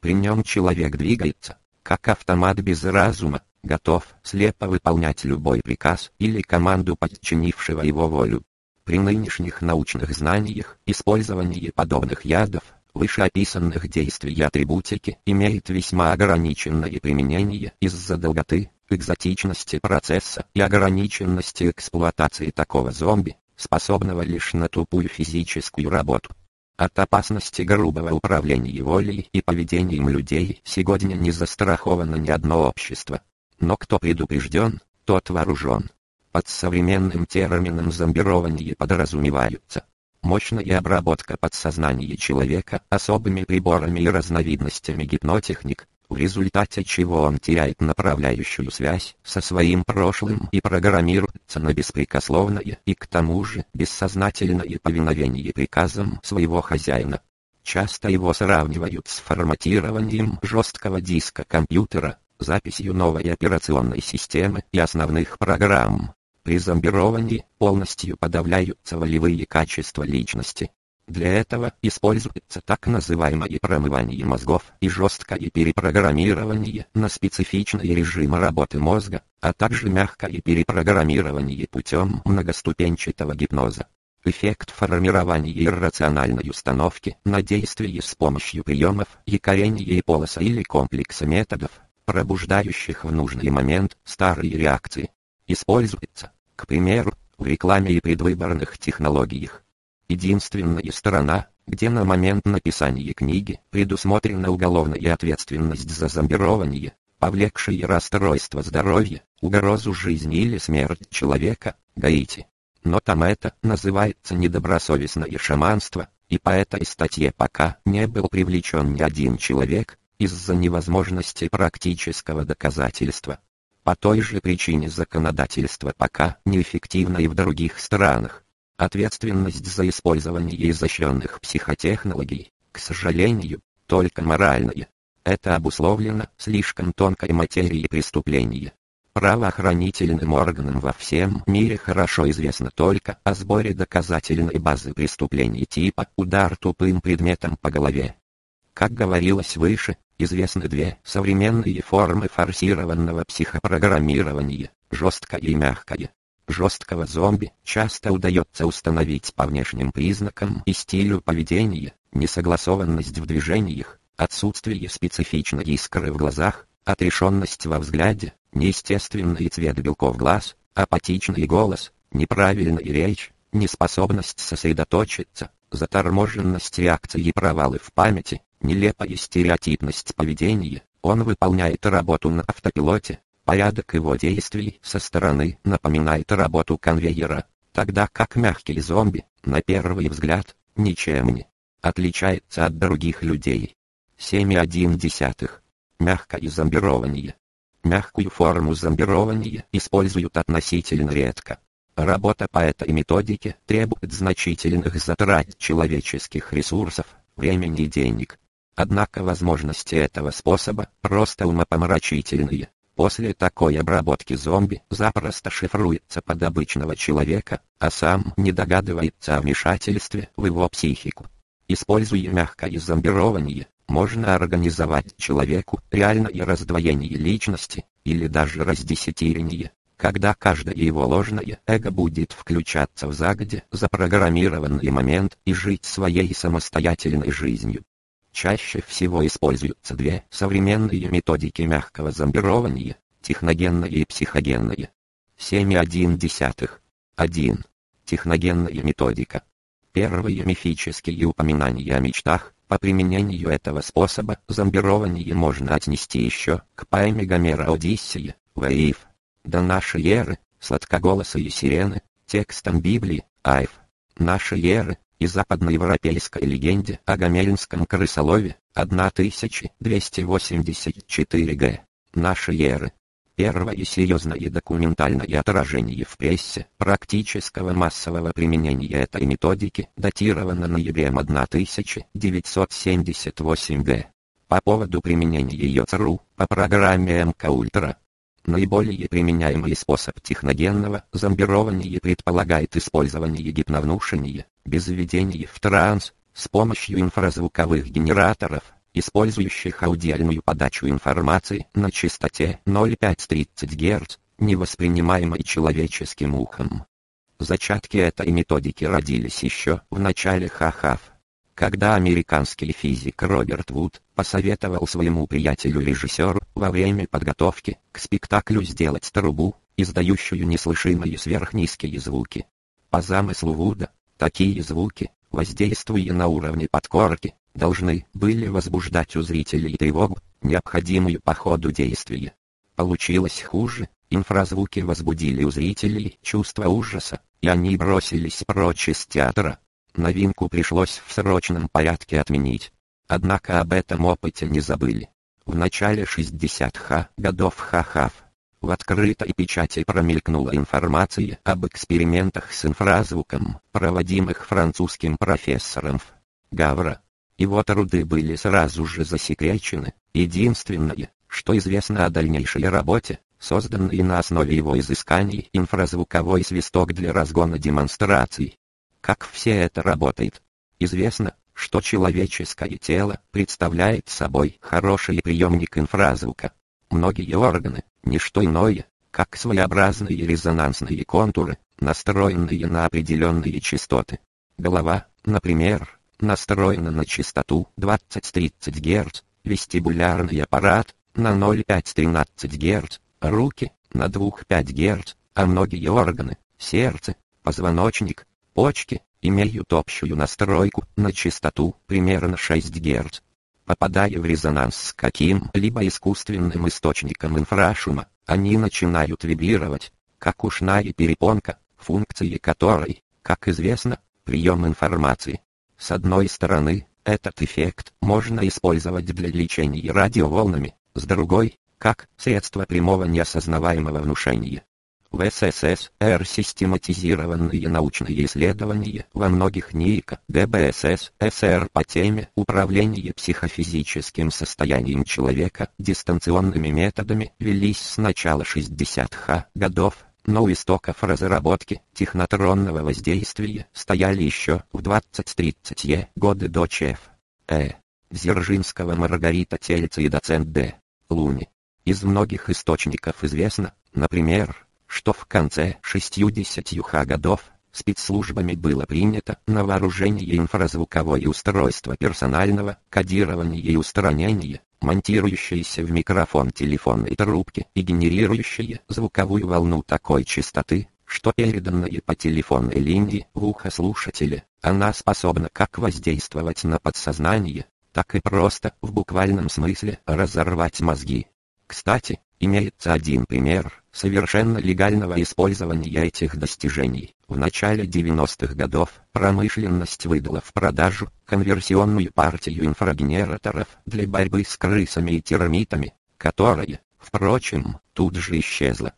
[SPEAKER 1] При нем человек двигается, как автомат без разума, готов слепо выполнять любой приказ или команду подчинившего его волю. При нынешних научных знаниях использование подобных ядов, вышеописанных действий и атрибутики имеет весьма ограниченное применение из-за долготы, экзотичности процесса и ограниченности эксплуатации такого зомби, способного лишь на тупую физическую работу. От опасности грубого управления волей и поведением людей сегодня не застраховано ни одно общество. Но кто предупрежден, тот вооружен. Под современным термином зомбирование подразумеваются мощная обработка подсознания человека особыми приборами и разновидностями гипнотехник, в результате чего он теряет направляющую связь со своим прошлым и программируется на беспрекословное и к тому же бессознательное повиновение приказам своего хозяина. Часто его сравнивают с форматированием жесткого диска компьютера, записью новой операционной системы и основных программ. При зомбировании полностью подавляются волевые качества личности. Для этого используется так называемое промывание мозгов и жесткое перепрограммирование на специфичные режимы работы мозга, а также мягкое перепрограммирование путем многоступенчатого гипноза. Эффект формирования иррациональной установки на действие с помощью приемов якорения и полоса или комплекса методов пробуждающих в нужный момент старые реакции. Используется, к примеру, в рекламе и предвыборных технологиях. Единственная сторона, где на момент написания книги предусмотрена уголовная ответственность за зомбирование, повлекшее расстройство здоровья, угрозу жизни или смерть человека, Гаити. Но там это называется недобросовестное шаманство, и по этой статье пока не был привлечен ни один человек, из-за невозможности практического доказательства. По той же причине законодательство пока неэффективно и в других странах. Ответственность за использование изощренных психотехнологий, к сожалению, только моральная. Это обусловлено слишком тонкой материей преступления. Правоохранительным органам во всем мире хорошо известно только о сборе доказательной базы преступлений типа удар тупым предметом по голове. Как говорилось выше, известны две современные формы форсированного психопрограммирования, жесткое и мягкое. Жесткого зомби часто удается установить по внешним признакам и стилю поведения, несогласованность в движениях, отсутствие специфичной искры в глазах, отрешенность во взгляде, неестественный цвет белков глаз, апатичный голос, неправильная речь, неспособность сосредоточиться, заторможенность реакции и провалы в памяти, нелепая стереотипность поведения, он выполняет работу на автопилоте, порядок его действий со стороны напоминает работу конвейера, тогда как мягкий зомби, на первый взгляд, ничем не отличается от других людей. 7,1 Мягкое зомбирование. Мягкую форму зомбирования используют относительно редко. Работа по этой методике требует значительных затрат человеческих ресурсов, времени и денег. Однако возможности этого способа просто умопомрачительные. После такой обработки зомби запросто шифруется под обычного человека, а сам не догадывается о вмешательстве в его психику. Используя мягкое зомбирование, можно организовать человеку реальное раздвоение личности, или даже раздесятерение, когда каждое его ложное эго будет включаться в загоде запрограммированный момент и жить своей самостоятельной жизнью. Чаще всего используются две современные методики мягкого зомбирования, техногенная и психогенная. 7,1. 1. Техногенная методика. Первые мифические упоминания о мечтах, по применению этого способа зомбирование можно отнести еще к поэме Гомера «Одиссея», «Ваиф». До нашей эры, сладкоголосые сирены, текстом Библии, Айф. Нашей эры, и западноевропейской легенде о гомельнском крысолове 1284 г. нашей эры. Первое серьезное документальное отражение в прессе практического массового применения этой методики датировано ноябрем 1978 г. По поводу применения ее ЦРУ по программе МК Ультра Наиболее применяемый способ техногенного зомбирования предполагает использование гипновнушения, без введения в транс, с помощью инфразвуковых генераторов, использующих аудиальную подачу информации на частоте 0,530 Гц, невоспринимаемой человеческим ухом. Зачатки этой методики родились еще в начале ХАХАФ когда американский физик Роберт Вуд посоветовал своему приятелю-режиссеру во время подготовки к спектаклю сделать трубу, издающую неслышимые сверхнизкие звуки. По замыслу Вуда, такие звуки, воздействуя на уровне подкорки, должны были возбуждать у зрителей тревогу, необходимую по ходу действия. Получилось хуже, инфразвуки возбудили у зрителей чувство ужаса, и они бросились прочь из театра, Новинку пришлось в срочном порядке отменить. Однако об этом опыте не забыли. В начале 60-х годов ХАХАФ в открытой печати промелькнула информация об экспериментах с инфразвуком, проводимых французским профессором Гавра. Его труды были сразу же засекречены. Единственное, что известно о дальнейшей работе, созданной на основе его изысканий инфразвуковой свисток для разгона демонстраций, как все это работает? Известно, что человеческое тело представляет собой хороший приемник инфразвука. Многие органы – не что иное, как своеобразные резонансные контуры, настроенные на определенные частоты. Голова, например, настроена на частоту 20-30 Гц, вестибулярный аппарат – на 0,5-13 Гц, руки – на 2-5 Гц, а многие органы – сердце, позвоночник, Почки имеют общую настройку на частоту примерно 6 Гц. Попадая в резонанс с каким-либо искусственным источником инфрашума, они начинают вибрировать, как ушная перепонка, функции которой, как известно, прием информации. С одной стороны, этот эффект можно использовать для лечения радиоволнами, с другой, как средство прямого неосознаваемого внушения. В СССР систематизированные научные исследования во многих НИИК, ГБСС, СР по теме управления психофизическим состоянием человека дистанционными методами велись с начала 60-х годов, но у истоков разработки технотронного воздействия стояли еще в 20-30 годы до ЧФ. Э. Дзержинского Маргарита Тельца и доцент Д. Луни. Из многих источников известно, например, что в конце 60-х годов спецслужбами было принято на вооружение инфразвуковое устройство персонального кодирования и устранения, монтирующееся в микрофон телефонной трубки и генерирующее звуковую волну такой частоты, что переданная по телефонной линии в ухо слушателя, она способна как воздействовать на подсознание, так и просто в буквальном смысле разорвать мозги. Кстати, имеется один пример, совершенно легального использования этих достижений. В начале 90-х годов промышленность выдала в продажу конверсионную партию инфрагенераторов для борьбы с крысами и термитами, которая, впрочем, тут же исчезла.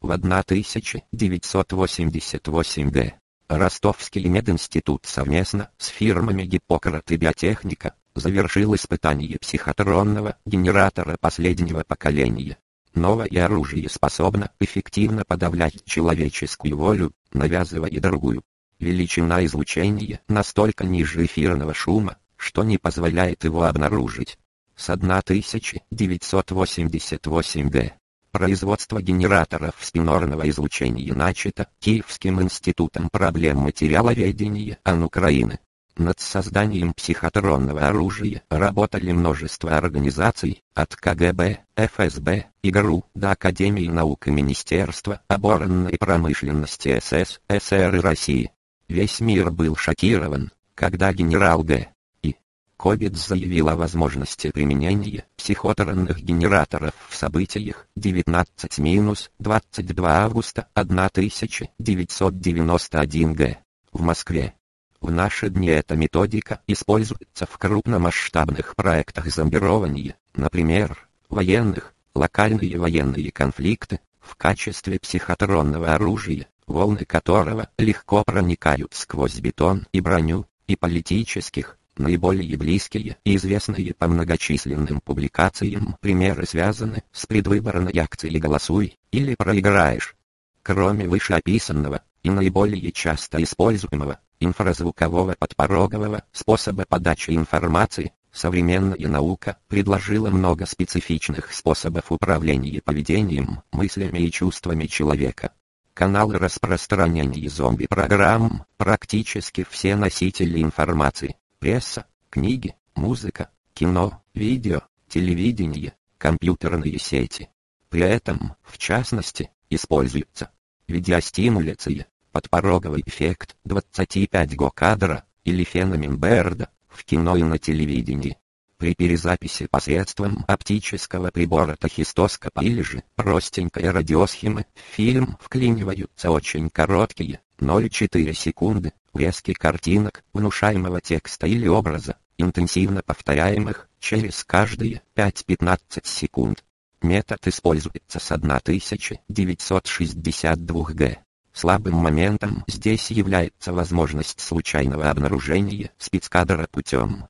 [SPEAKER 1] В 1988 г. Ростовский мединститут совместно с фирмами Гиппократ и Биотехника завершил испытание психотронного генератора последнего поколения. Новое оружие способно эффективно подавлять человеческую волю, навязывая другую. Величина излучения настолько ниже эфирного шума, что не позволяет его обнаружить. С 1988 г. Производство генераторов спинорного излучения начато Киевским институтом проблем материаловедения АН Украины. Над созданием психотронного оружия работали множество организаций, от КГБ, ФСБ, ИГРУ до Академии наук и Министерства оборонной промышленности СС, СССР и России. Весь мир был шокирован, когда генерал Г. И. Кобец заявил о возможности применения психотронных генераторов в событиях 19-22 августа 1991 г. в Москве. В наши дни эта методика используется в крупномасштабных проектах зомбирования, например, военных, локальные военные конфликты, в качестве психотронного оружия, волны которого легко проникают сквозь бетон и броню, и политических, наиболее близкие и известные по многочисленным публикациям примеры связаны с предвыборной акцией «Голосуй» или «Проиграешь». Кроме вышеописанного, и наиболее часто используемого, инфразвукового подпорогового способа подачи информации, современная наука предложила много специфичных способов управления поведением, мыслями и чувствами человека. Каналы распространения зомби-программ, практически все носители информации, пресса, книги, музыка, кино, видео, телевидение, компьютерные сети. При этом, в частности, используется видеостимуляция, подпороговый эффект 25 го кадра или феномен Берда в кино и на телевидении. При перезаписи посредством оптического прибора тахистоскопа или же простенькой радиосхемы в фильм вклиниваются очень короткие, 0,4 секунды, врезки картинок, внушаемого текста или образа, интенсивно повторяемых через каждые 5-15 секунд. Метод используется с 1962 г. Слабым моментом здесь является возможность случайного обнаружения спецкадра путем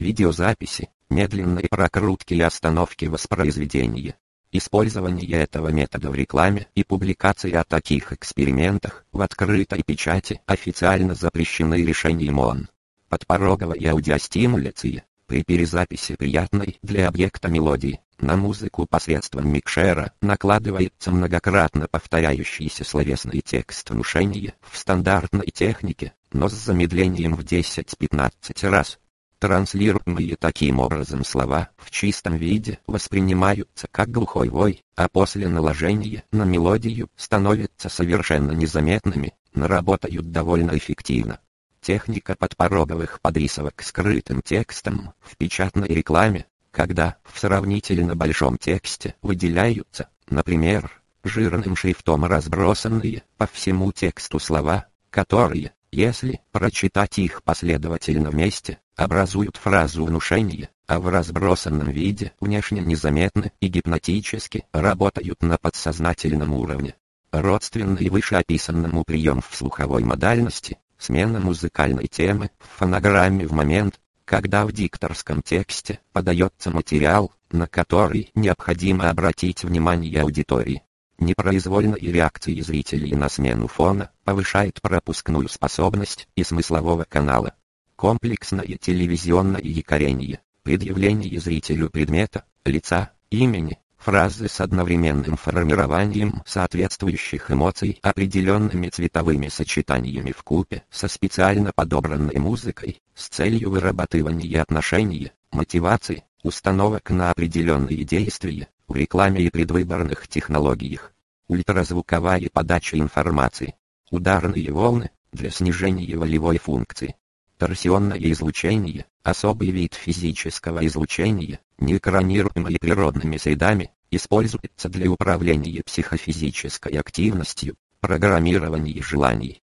[SPEAKER 1] видеозаписи, медленной прокрутки и остановки воспроизведения. Использование этого метода в рекламе и публикации о таких экспериментах в открытой печати официально запрещены решением ООН. Подпороговая аудиостимуляция при перезаписи приятной для объекта мелодии на музыку посредством микшера накладывается многократно повторяющийся словесный текст внушения в стандартной технике, но с замедлением в 10-15 раз. Транслируемые таким образом слова в чистом виде воспринимаются как глухой вой, а после наложения на мелодию становятся совершенно незаметными, но работают довольно эффективно. Техника подпороговых подрисовок скрытым текстом в печатной рекламе когда в сравнительно большом тексте выделяются, например, жирным шрифтом разбросанные по всему тексту слова, которые, если прочитать их последовательно вместе, образуют фразу внушения, а в разбросанном виде внешне незаметны и гипнотически работают на подсознательном уровне. Родственный вышеописанному прием в слуховой модальности, смена музыкальной темы в фонограмме в момент, когда в дикторском тексте подается материал, на который необходимо обратить внимание аудитории. Непроизвольные реакции зрителей на смену фона повышает пропускную способность и смыслового канала. Комплексное телевизионное якорение, предъявление зрителю предмета, лица, имени, фразы с одновременным формированием соответствующих эмоций определенными цветовыми сочетаниями в купе со специально подобранной музыкой с целью вырабатывания отношений, мотивации, установок на определенные действия в рекламе и предвыборных технологиях. Ультразвуковая подача информации. Ударные волны для снижения волевой функции. Торсионное излучение – особый вид физического излучения, не экранируемый природными средами, Используется для управления психофизической активностью, программирования желаний.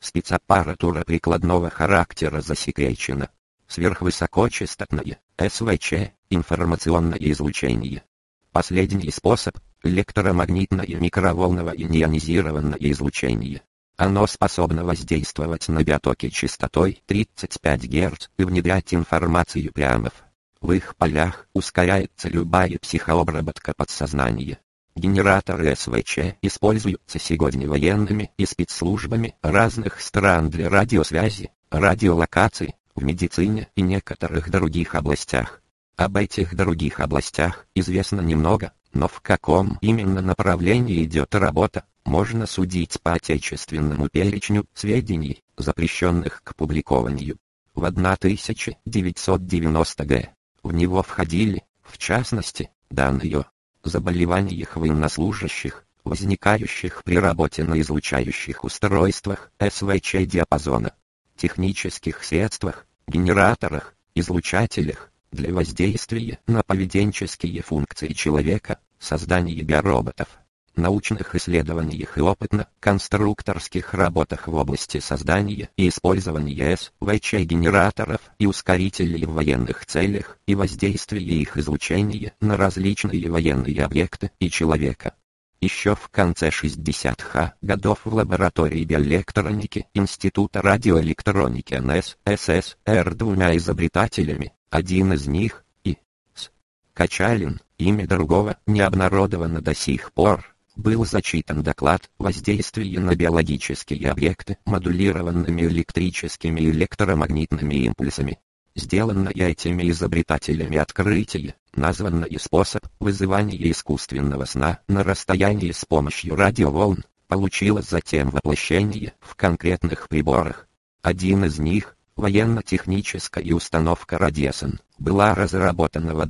[SPEAKER 1] Спецаппаратура прикладного характера засекречена. Сверхвысокочастотное, СВЧ, информационное излучение. Последний способ – электромагнитное микроволновое неионизированное излучение. Оно способно воздействовать на биотоки частотой 35 Гц и внедрять информацию прямо в в их полях ускоряется любая психообработка подсознания. Генераторы СВЧ используются сегодня военными и спецслужбами разных стран для радиосвязи, радиолокации, в медицине и некоторых других областях. Об этих других областях известно немного, но в каком именно направлении идет работа, можно судить по отечественному перечню сведений, запрещенных к публикованию. В 1990 г. В него входили, в частности, данные заболеваниях военнослужащих, возникающих при работе на излучающих устройствах СВЧ диапазона, технических средствах, генераторах, излучателях, для воздействия на поведенческие функции человека, создания биороботов научных исследованиях и опытно-конструкторских работах в области создания и использования СВЧ-генераторов и ускорителей в военных целях и воздействия их излучения на различные военные объекты и человека. Еще в конце 60-х годов в лаборатории биоэлектроники Института радиоэлектроники НС двумя изобретателями, один из них, и С. Качалин, имя другого не обнародовано до сих пор, был зачитан доклад «Воздействие на биологические объекты модулированными электрическими и электромагнитными импульсами». Сделанное этими изобретателями открытие, названное способ вызывания искусственного сна на расстоянии с помощью радиоволн, получило затем воплощение в конкретных приборах. Один из них, Военно-техническая установка «Радисон» была разработана в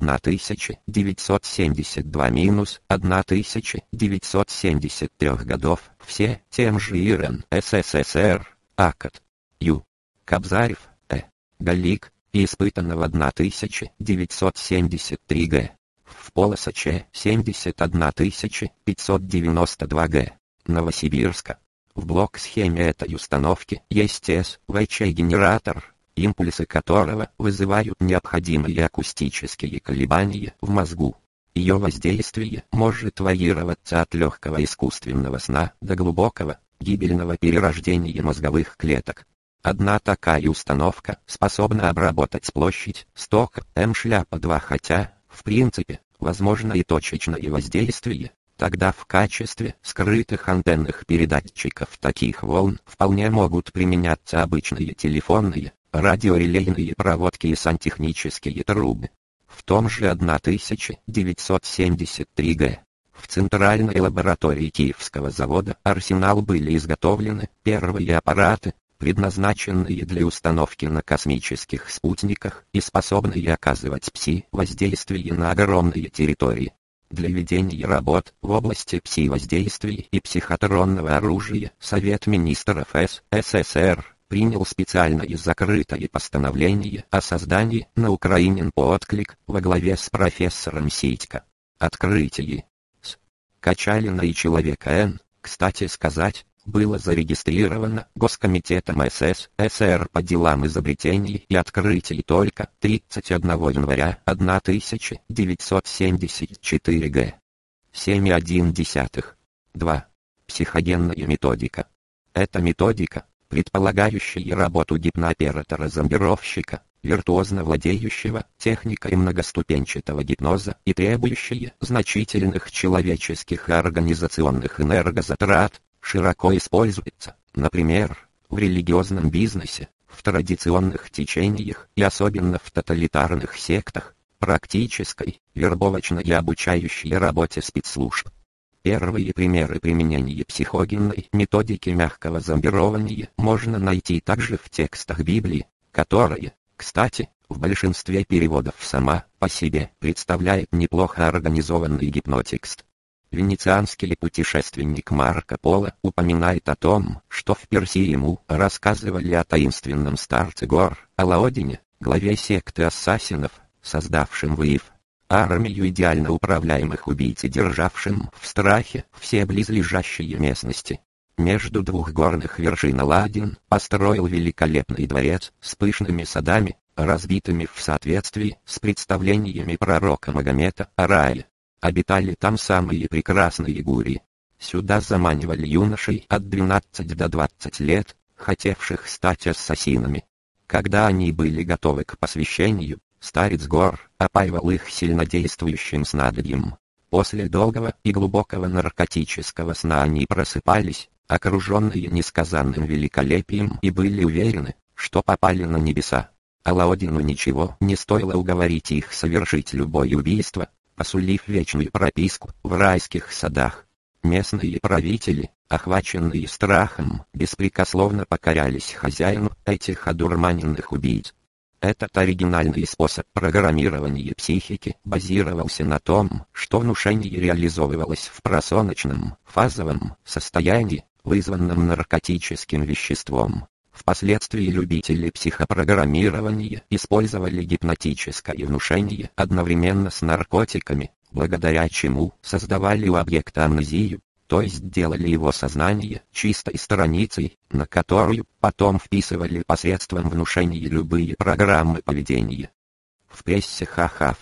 [SPEAKER 1] 1972-1973 годов, все тем же ИРН СССР, АКАТ, Ю. Кобзарев, Э. Галик, и испытана в 1973 г. В Полосаче 71592 г. Новосибирска. В блок-схеме этой установки есть СВЧ-генератор, импульсы которого вызывают необходимые акустические колебания в мозгу. Ее воздействие может варьироваться от легкого искусственного сна до глубокого, гибельного перерождения мозговых клеток. Одна такая установка способна обработать площадь 100 М шляпа 2 хотя, в принципе, возможно и точечное воздействие, Тогда в качестве скрытых антенных передатчиков таких волн вполне могут применяться обычные телефонные, радиорелейные проводки и сантехнические трубы. В том же 1973 г. В центральной лаборатории Киевского завода «Арсенал» были изготовлены первые аппараты, предназначенные для установки на космических спутниках и способные оказывать ПСИ-воздействие на огромные территории для ведения работ в области пси-воздействий и психотронного оружия Совет Министров СССР принял специальное закрытое постановление о создании на Украине отклик во главе с профессором Ситько. Открытие. С. Качалина и Человека Н, кстати сказать, было зарегистрировано Госкомитетом СССР по делам изобретений и открытий только 31 января 1974 г. 7,1. 2. Психогенная методика. Эта методика, предполагающая работу гипнооператора-зомбировщика, виртуозно владеющего техникой многоступенчатого гипноза и требующая значительных человеческих и организационных энергозатрат, широко используется, например, в религиозном бизнесе, в традиционных течениях и особенно в тоталитарных сектах, практической, вербовочной и обучающей работе спецслужб. Первые примеры применения психогенной методики мягкого зомбирования можно найти также в текстах Библии, которые, кстати, в большинстве переводов сама по себе представляет неплохо организованный гипнотекст. Венецианский путешественник Марко Поло упоминает о том, что в Персии ему рассказывали о таинственном старце гор, Алаодине, главе секты ассасинов, создавшем Ваив. армию идеально управляемых убийц и державшим в страхе все близлежащие местности. Между двух горных вершин Аладдин построил великолепный дворец с пышными садами, разбитыми в соответствии с представлениями пророка Магомета о рае. Обитали там самые прекрасные гури. Сюда заманивали юношей от 12 до 20 лет, хотевших стать ассасинами. Когда они были готовы к посвящению, старец гор опаивал их сильнодействующим снадобьем. После долгого и глубокого наркотического сна они просыпались, окруженные несказанным великолепием и были уверены, что попали на небеса. Алаодину ничего не стоило уговорить их совершить любое убийство, посулив вечную прописку в райских садах. Местные правители, охваченные страхом, беспрекословно покорялись хозяину этих одурманенных убийц. Этот оригинальный способ программирования психики базировался на том, что внушение реализовывалось в просоночном, фазовом состоянии, вызванном наркотическим веществом. Впоследствии любители психопрограммирования использовали гипнотическое внушение одновременно с наркотиками, благодаря чему создавали у объекта амнезию, то есть делали его сознание чистой страницей, на которую потом вписывали посредством внушения любые программы поведения. В прессе Хахав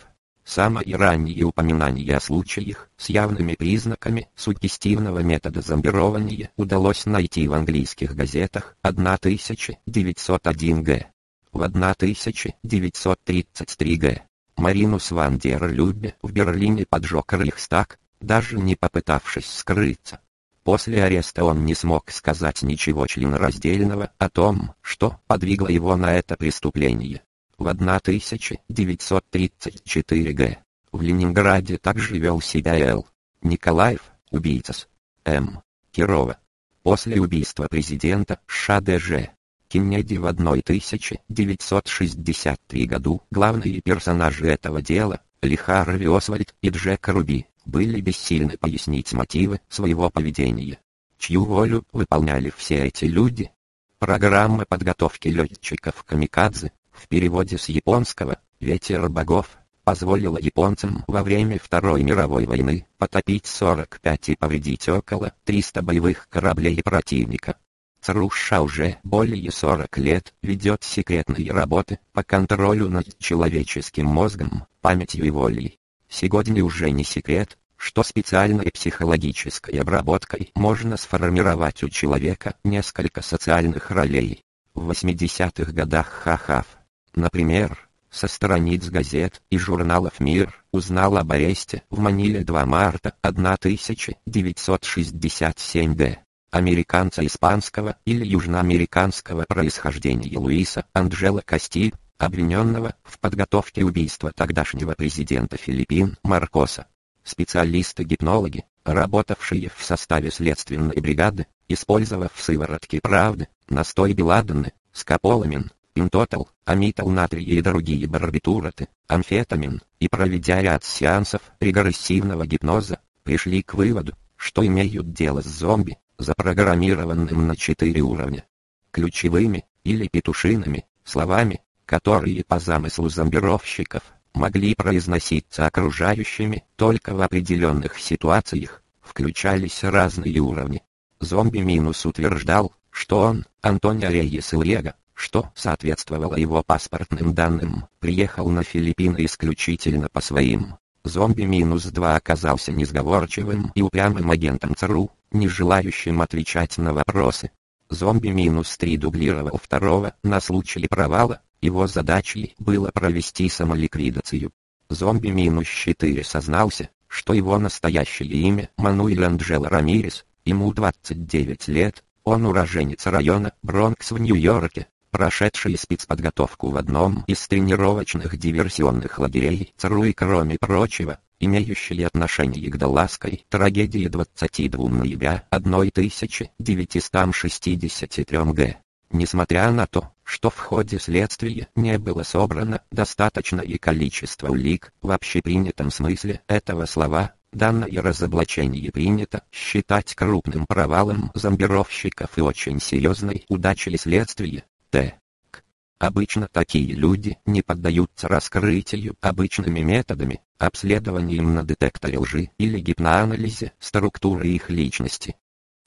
[SPEAKER 1] Самые ранние упоминания о случаях с явными признаками суггестивного метода зомбирования удалось найти в английских газетах 1901 г. В 1933 г. Маринус ван дер Любе в Берлине поджег Рейхстаг, даже не попытавшись скрыться. После ареста он не смог сказать ничего членораздельного о том, что подвигло его на это преступление в 1934 г. В Ленинграде также вел себя Л. Николаев, убийца с М. Кирова. После убийства президента ШДЖ Кеннеди в 1963 году главные персонажи этого дела, Ли Харви Освальд и Джек Руби, были бессильны пояснить мотивы своего поведения. Чью волю выполняли все эти люди? Программа подготовки летчиков «Камикадзе» в переводе с японского «Ветер богов» позволила японцам во время Второй мировой войны потопить 45 и повредить около 300 боевых кораблей противника. ЦРУШа уже более 40 лет ведет секретные работы по контролю над человеческим мозгом, памятью и волей. Сегодня уже не секрет, что специальной психологической обработкой можно сформировать у человека несколько социальных ролей. В 80-х годах Хахав Например, со страниц газет и журналов «Мир» узнал об аресте в Маниле 2 марта 1967 г. Американца испанского или южноамериканского происхождения Луиса Анджела Касти, обвиненного в подготовке убийства тогдашнего президента Филиппин Маркоса. Специалисты-гипнологи, работавшие в составе следственной бригады, использовав сыворотки правды, настой Беладены, скополамин, пентотал, амитал натрия и другие барбитураты, амфетамин, и проведя ряд сеансов регрессивного гипноза, пришли к выводу, что имеют дело с зомби, запрограммированным на четыре уровня. Ключевыми, или петушиными, словами, которые по замыслу зомбировщиков, могли произноситься окружающими только в определенных ситуациях, включались разные уровни. Зомби Минус утверждал, что он, Антонио Рейес Ильега, что соответствовало его паспортным данным, приехал на Филиппины исключительно по своим. Зомби-2 оказался несговорчивым и упрямым агентом ЦРУ, не желающим отвечать на вопросы. Зомби-3 дублировал второго на случай провала, его задачей было провести самоликвидацию. Зомби-4 сознался, что его настоящее имя Мануэль Анджело Рамирес, ему 29 лет, он уроженец района Бронкс в Нью-Йорке, прошедший спецподготовку в одном из тренировочных диверсионных лагерей ЦРУ и кроме прочего, имеющие отношение к Далласской трагедии 22 ноября 1963 г. Несмотря на то, что в ходе следствия не было собрано достаточное количество улик в общепринятом смысле этого слова, данное разоблачение принято считать крупным провалом зомбировщиков и очень серьезной удачей следствия. Т. Обычно такие люди не поддаются раскрытию обычными методами, обследованием на детекторе лжи или гипноанализе структуры их личности.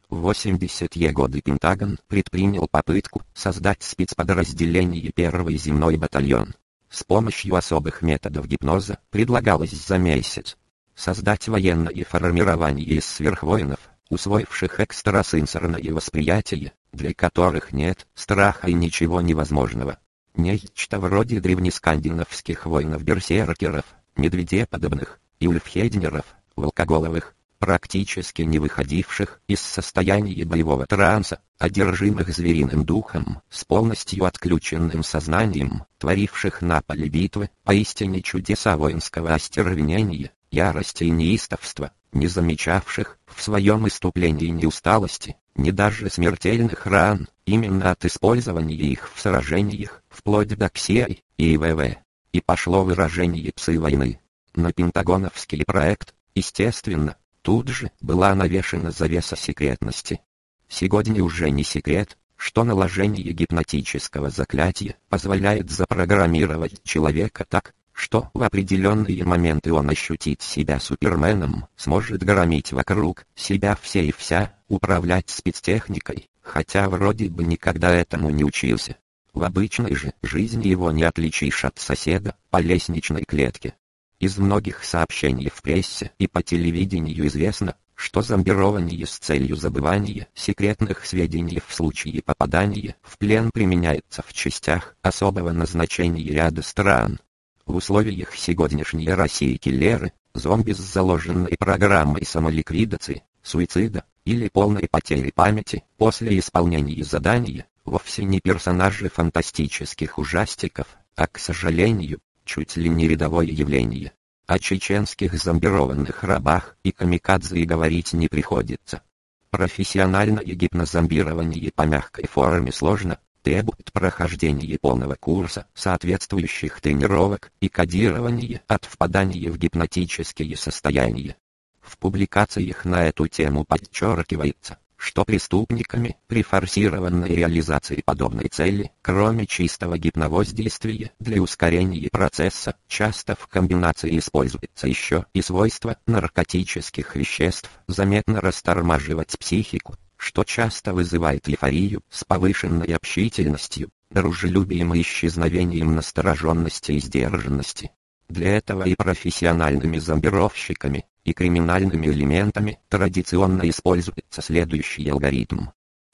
[SPEAKER 1] В 80-е годы Пентагон предпринял попытку создать спецподразделение первый земной батальон. С помощью особых методов гипноза предлагалось за месяц создать военное формирование из сверхвоинов, усвоивших экстрасенсорное восприятие, для которых нет страха и ничего невозможного. Нечто вроде древнескандинавских воинов-берсеркеров, медведеподобных, и ульфхеднеров, волкоголовых, практически не выходивших из состояния боевого транса, одержимых звериным духом, с полностью отключенным сознанием, творивших на поле битвы поистине чудеса воинского остервенения, ярости и неистовства, не замечавших в своем иступлении ни усталости, ни даже смертельных ран, именно от использования их в сражениях, вплоть до КСИА и ИВВ. И пошло выражение псы войны. На пентагоновский проект, естественно, тут же была навешена завеса секретности. Сегодня уже не секрет, что наложение гипнотического заклятия позволяет запрограммировать человека так, что в определенные моменты он ощутит себя суперменом, сможет громить вокруг себя все и вся, управлять спецтехникой, хотя вроде бы никогда этому не учился. В обычной же жизни его не отличишь от соседа по лестничной клетке. Из многих сообщений в прессе и по телевидению известно, что зомбирование с целью забывания секретных сведений в случае попадания в плен применяется в частях особого назначения ряда стран, в условиях сегодняшней России киллеры, зомби с заложенной программой самоликвидации, суицида или полной потери памяти после исполнения задания, вовсе не персонажи фантастических ужастиков, а, к сожалению, чуть ли не рядовое явление. О чеченских зомбированных рабах и камикадзе говорить не приходится. Профессиональное гипнозомбирование по мягкой форме сложно, требует прохождения полного курса соответствующих тренировок и кодирования от впадания в гипнотические состояния. В публикациях на эту тему подчеркивается, что преступниками при форсированной реализации подобной цели, кроме чистого гипновоздействия для ускорения процесса, часто в комбинации используется еще и свойство наркотических веществ заметно растормаживать психику, что часто вызывает эйфорию с повышенной общительностью, дружелюбием и исчезновением настороженности и сдержанности. Для этого и профессиональными зомбировщиками, и криминальными элементами традиционно используется следующий алгоритм.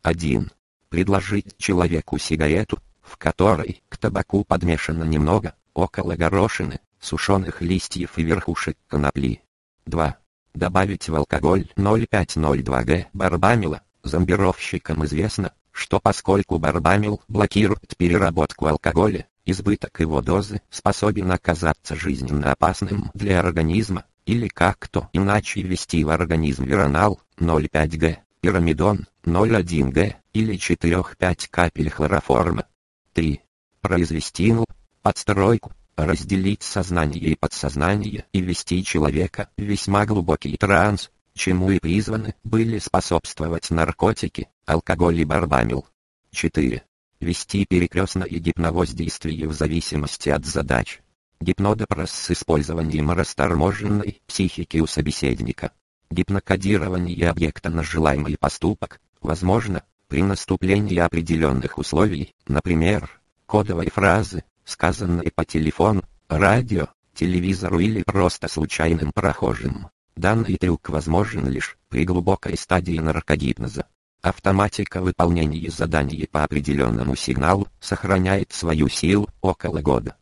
[SPEAKER 1] 1. Предложить человеку сигарету, в которой к табаку подмешано немного, около горошины, сушеных листьев и верхушек конопли. 2. Добавить в алкоголь 0,502 г барбамила, Зомбировщикам известно, что поскольку барбамил блокирует переработку алкоголя, избыток его дозы способен оказаться жизненно опасным для организма, или как-то иначе ввести в организм веронал 0,5 г, пирамидон 0,1 г или 4-5 капель хлороформа. 3. Произвести НЛ, подстройку, разделить сознание и подсознание и ввести человека в весьма глубокий транс, чему и призваны были способствовать наркотики, алкоголь и барбамил. 4. Вести перекрестное гипновоздействие в зависимости от задач. Гипнодопрос с использованием расторможенной психики у собеседника. Гипнокодирование объекта на желаемый поступок, возможно, при наступлении определенных условий, например, кодовой фразы, сказанной по телефону, радио, телевизору или просто случайным прохожим. Данный трюк возможен лишь при глубокой стадии наркогипноза. Автоматика выполнения заданий по определенному сигналу сохраняет свою силу около года.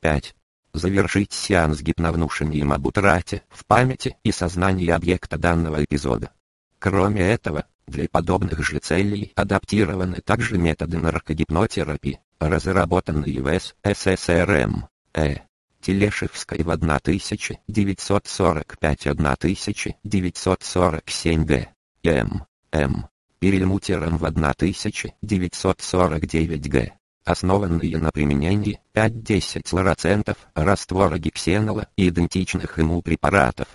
[SPEAKER 1] 5. Завершить сеанс гипновнушением об утрате в памяти и сознании объекта данного эпизода. Кроме этого, для подобных же целей адаптированы также методы наркогипнотерапии, разработанные в СССРМ. Э. Телешевской в 1945-1947 г. М. М. Перельмутером в 1949 г. Основанные на применении 5-10 лороцентов раствора гексенола и идентичных ему препаратов.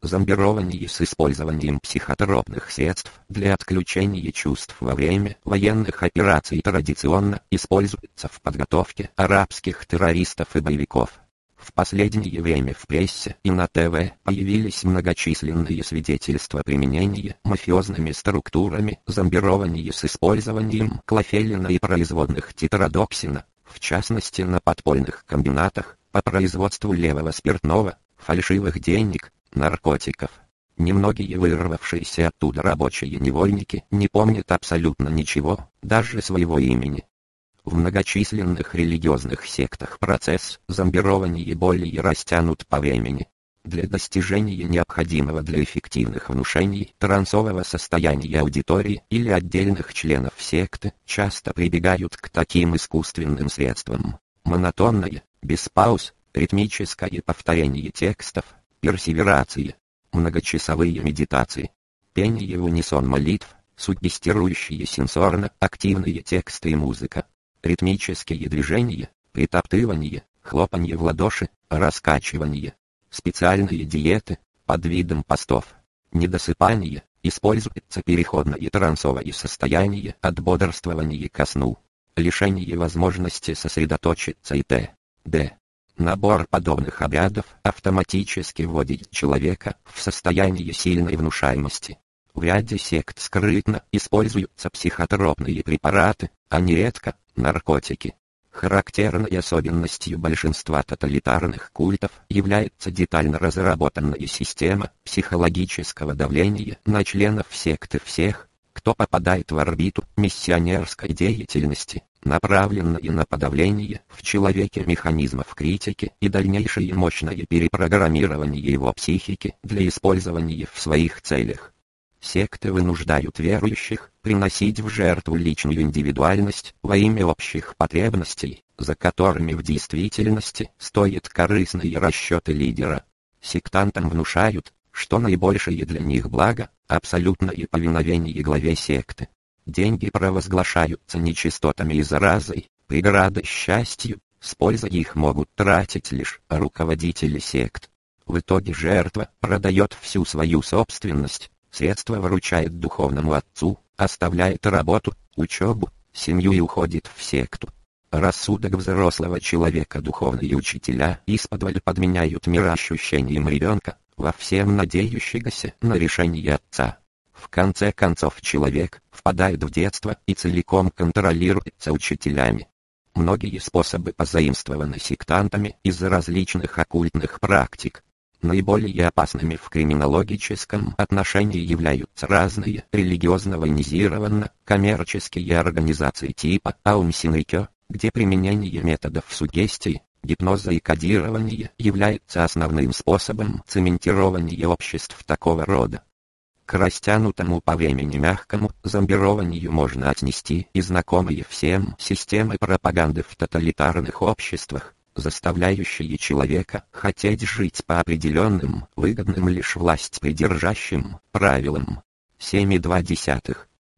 [SPEAKER 1] Зомбирование с использованием психотропных средств для отключения чувств во время военных операций традиционно используется в подготовке арабских террористов и боевиков. В последнее время в прессе и на ТВ появились многочисленные свидетельства применения мафиозными структурами зомбирования с использованием клофелина и производных тетрадоксина, в частности на подпольных комбинатах по производству левого спиртного, фальшивых денег, наркотиков. Немногие вырвавшиеся оттуда рабочие невольники не помнят абсолютно ничего, даже своего имени. В многочисленных религиозных сектах процесс зомбирования более растянут по времени. Для достижения необходимого для эффективных внушений трансового состояния аудитории или отдельных членов секты часто прибегают к таким искусственным средствам. Монотонное, без пауз, ритмическое повторение текстов, персеверации, многочасовые медитации, пение в унисон молитв, суггестирующие сенсорно-активные тексты и музыка, ритмические движения, притоптывание, хлопанье в ладоши, раскачивание, специальные диеты, под видом постов, недосыпание, используется переходное трансовое состояние от бодрствования ко сну, лишение возможности сосредоточиться и т.д. Набор подобных обрядов автоматически вводит человека в состояние сильной внушаемости. В ряде сект скрытно используются психотропные препараты, а нередко наркотики. Характерной особенностью большинства тоталитарных культов является детально разработанная система психологического давления на членов секты всех, кто попадает в орбиту миссионерской деятельности, направленные на подавление в человеке механизмов критики и дальнейшее мощное перепрограммирование его психики для использования в своих целях. Секты вынуждают верующих приносить в жертву личную индивидуальность во имя общих потребностей, за которыми в действительности стоят корыстные расчеты лидера. Сектантам внушают, что наибольшее для них благо – абсолютное повиновение главе секты. Деньги провозглашаются нечистотами и заразой, преградой счастью, с пользой их могут тратить лишь руководители сект. В итоге жертва продает всю свою собственность, средства выручает духовному отцу, оставляет работу, учебу, семью и уходит в секту. Рассудок взрослого человека духовные учителя исподволь подменяют мироощущением ребенка, во всем надеющегося на решение отца. В конце концов человек впадает в детство и целиком контролируется учителями. Многие способы позаимствованы сектантами из различных оккультных практик, Наиболее опасными в криминологическом отношении являются разные религиозно-военизированно-коммерческие организации типа Аум Синрикё, где применение методов сугестии, гипноза и кодирования является основным способом цементирования обществ такого рода. К растянутому по времени мягкому зомбированию можно отнести и знакомые всем системы пропаганды в тоталитарных обществах, заставляющие человека хотеть жить по определенным, выгодным лишь власть придержащим правилам. 7,2.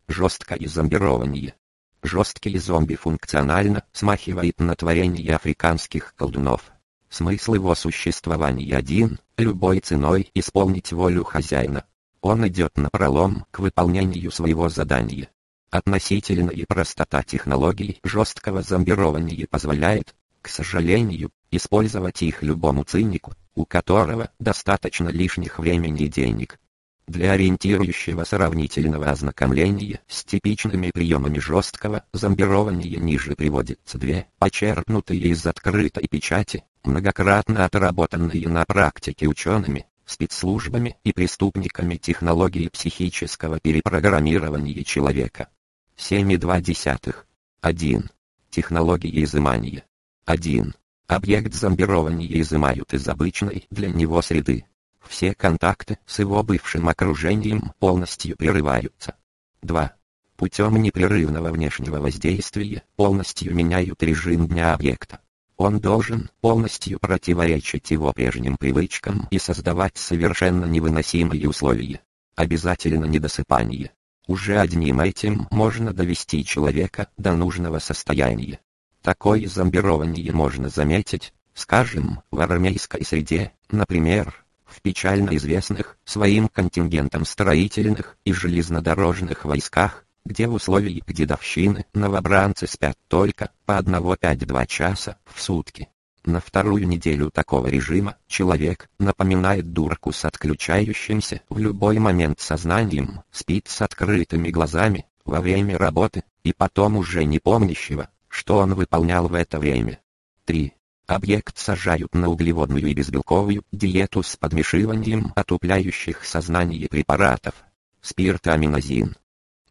[SPEAKER 1] Жесткое зомбирование. Жесткий зомби функционально смахивает на творение африканских колдунов. Смысл его существования один – любой ценой исполнить волю хозяина. Он идет на пролом к выполнению своего задания. Относительная простота технологий жесткого зомбирования позволяет, к сожалению, использовать их любому цинику, у которого достаточно лишних времени и денег. Для ориентирующего сравнительного ознакомления с типичными приемами жесткого зомбирования ниже приводятся две, почерпнутые из открытой печати, многократно отработанные на практике учеными, спецслужбами и преступниками технологии психического перепрограммирования человека. 7,2. 1. Технологии изымания. 1. Объект зомбирования изымают из обычной для него среды. Все контакты с его бывшим окружением полностью прерываются. 2. Путем непрерывного внешнего воздействия полностью меняют режим дня объекта. Он должен полностью противоречить его прежним привычкам и создавать совершенно невыносимые условия. Обязательно недосыпание. Уже одним этим можно довести человека до нужного состояния. Такое зомбирование можно заметить, скажем, в армейской среде, например, в печально известных своим контингентом строительных и железнодорожных войсках, где в условиях дедовщины новобранцы спят только по одного пять-два часа в сутки. На вторую неделю такого режима человек напоминает дурку с отключающимся в любой момент сознанием, спит с открытыми глазами во время работы, и потом уже не помнящего, что он выполнял в это время. 3. Объект сажают на углеводную и безбелковую диету с подмешиванием отупляющих сознание препаратов. Спиртаминозин.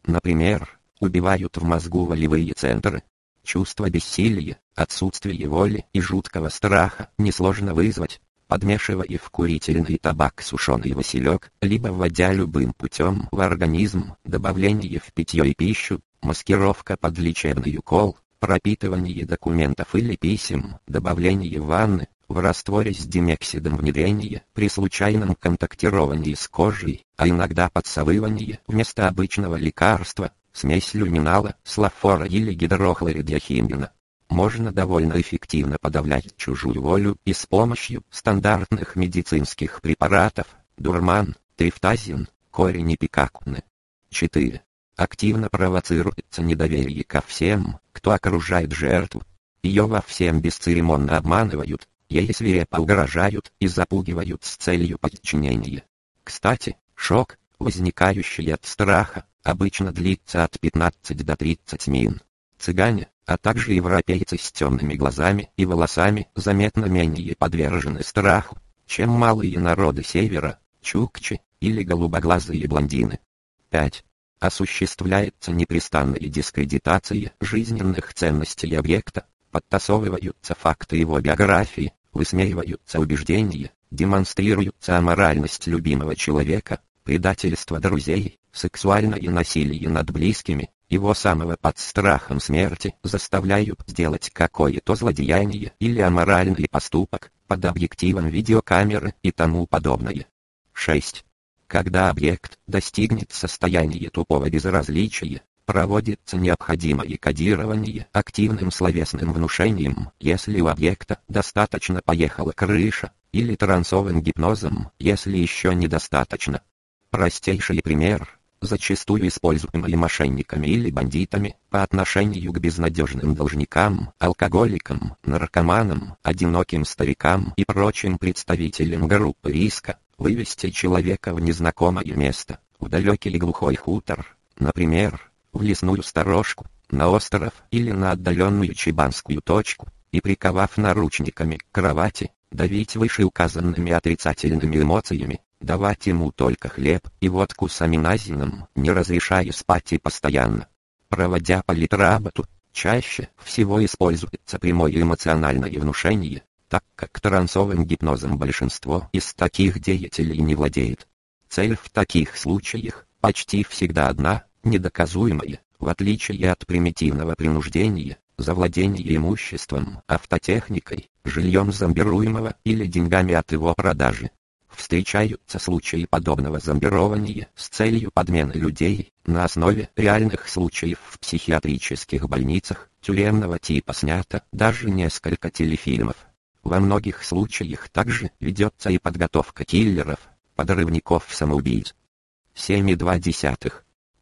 [SPEAKER 1] Например, убивают в мозгу волевые центры. Чувство бессилия, отсутствие воли и жуткого страха несложно вызвать, подмешивая в курительный табак сушеный василек, либо вводя любым путем в организм, добавление в питье и пищу, маскировка под лечебный укол, пропитывание документов или писем, добавление ванны, в растворе с димексидом внедрение, при случайном контактировании с кожей, а иногда подсовывание вместо обычного лекарства, смесь люминала, слафора или гидрохлоридиахимина. Можно довольно эффективно подавлять чужую волю и с помощью стандартных медицинских препаратов, дурман, трифтазин, корень эпикакуны. 4 активно провоцируется недоверие ко всем, кто окружает жертву. Ее во всем бесцеремонно обманывают, ей свирепо угрожают и запугивают с целью подчинения. Кстати, шок, возникающий от страха, обычно длится от 15 до 30 мин. Цыгане, а также европейцы с темными глазами и волосами заметно менее подвержены страху, чем малые народы севера, чукчи или голубоглазые блондины. 5 осуществляется непрестанная дискредитация жизненных ценностей объекта, подтасовываются факты его биографии, высмеиваются убеждения, демонстрируется аморальность любимого человека, предательство друзей, сексуальное насилие над близкими, его самого под страхом смерти заставляют сделать какое-то злодеяние или аморальный поступок, под объективом видеокамеры и тому подобное. 6. Когда объект достигнет состояния тупого безразличия, проводится необходимое кодирование активным словесным внушением, если у объекта достаточно поехала крыша, или трансовым гипнозом, если еще недостаточно. Простейший пример, зачастую используемый мошенниками или бандитами по отношению к безнадежным должникам, алкоголикам, наркоманам, одиноким старикам и прочим представителям группы риска, вывести человека в незнакомое место, в далекий глухой хутор, например, в лесную сторожку, на остров или на отдаленную чебанскую точку, и приковав наручниками к кровати, давить вышеуказанными отрицательными эмоциями, давать ему только хлеб и водку с аминазином, не разрешая спать и постоянно. Проводя политработу, чаще всего используется прямое эмоциональное внушение, так как трансовым гипнозом большинство из таких деятелей не владеет. Цель в таких случаях почти всегда одна, недоказуемая, в отличие от примитивного принуждения, завладение имуществом, автотехникой, жильем зомбируемого или деньгами от его продажи. Встречаются случаи подобного зомбирования с целью подмены людей на основе реальных случаев в психиатрических больницах, тюремного типа снято даже несколько телефильмов. Во многих случаях также ведется и подготовка киллеров, подрывников-самоубийц. 7,2.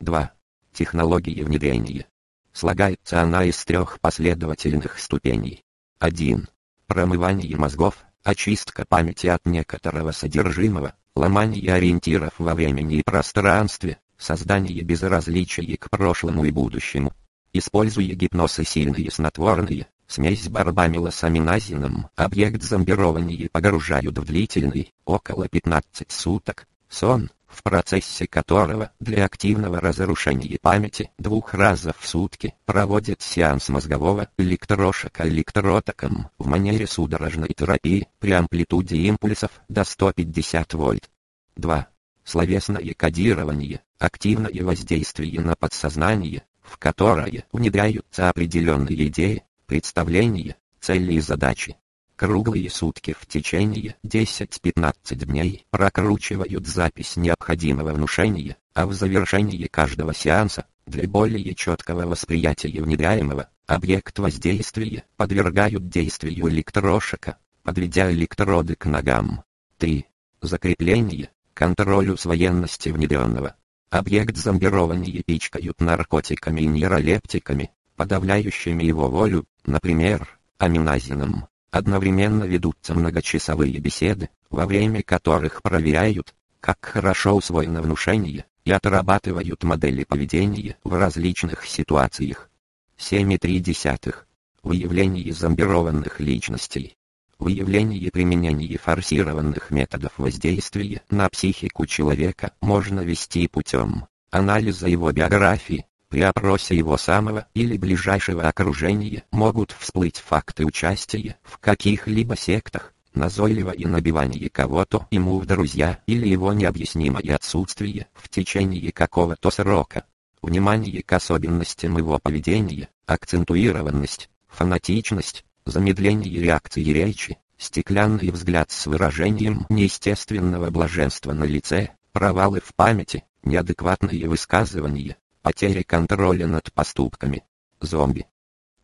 [SPEAKER 1] 2. Технология внедрения. Слагается она из трех последовательных ступеней. 1. Промывание мозгов, очистка памяти от некоторого содержимого, ломание ориентиров во времени и пространстве, создание безразличия к прошлому и будущему. Используя гипноз и сильные снотворные, Смесь барбамила с аминазином, объект зомбирования. Погружают в длительный, около 15 суток, сон, в процессе которого для активного разрушения памяти двух разов в сутки проводят сеанс мозгового электрошока электротоком. В манере судорожной терапии при амплитуде импульсов до 150 вольт. 2. Словесное кодирование, активное воздействие на подсознание, в которое внедряются определенные идеи, представления, цели и задачи. Круглые сутки в течение 10-15 дней прокручивают запись необходимого внушения, а в завершении каждого сеанса, для более четкого восприятия внедряемого, объект воздействия подвергают действию электрошока, подведя электроды к ногам. 3. Закрепление, контроль усвоенности внедренного. Объект зомбирования пичкают наркотиками и нейролептиками, подавляющими его волю, например, аминазином. Одновременно ведутся многочасовые беседы, во время которых проверяют, как хорошо усвоено внушение, и отрабатывают модели поведения в различных ситуациях. 7,3. Выявление зомбированных личностей. Выявление и применение форсированных методов воздействия на психику человека можно вести путем анализа его биографии, при опросе его самого или ближайшего окружения могут всплыть факты участия в каких-либо сектах, назойливое набивание кого-то ему в друзья или его необъяснимое отсутствие в течение какого-то срока. Внимание к особенностям его поведения, акцентуированность, фанатичность, замедление реакции речи, стеклянный взгляд с выражением неестественного блаженства на лице, провалы в памяти, неадекватные высказывания, потеря контроля над поступками. Зомби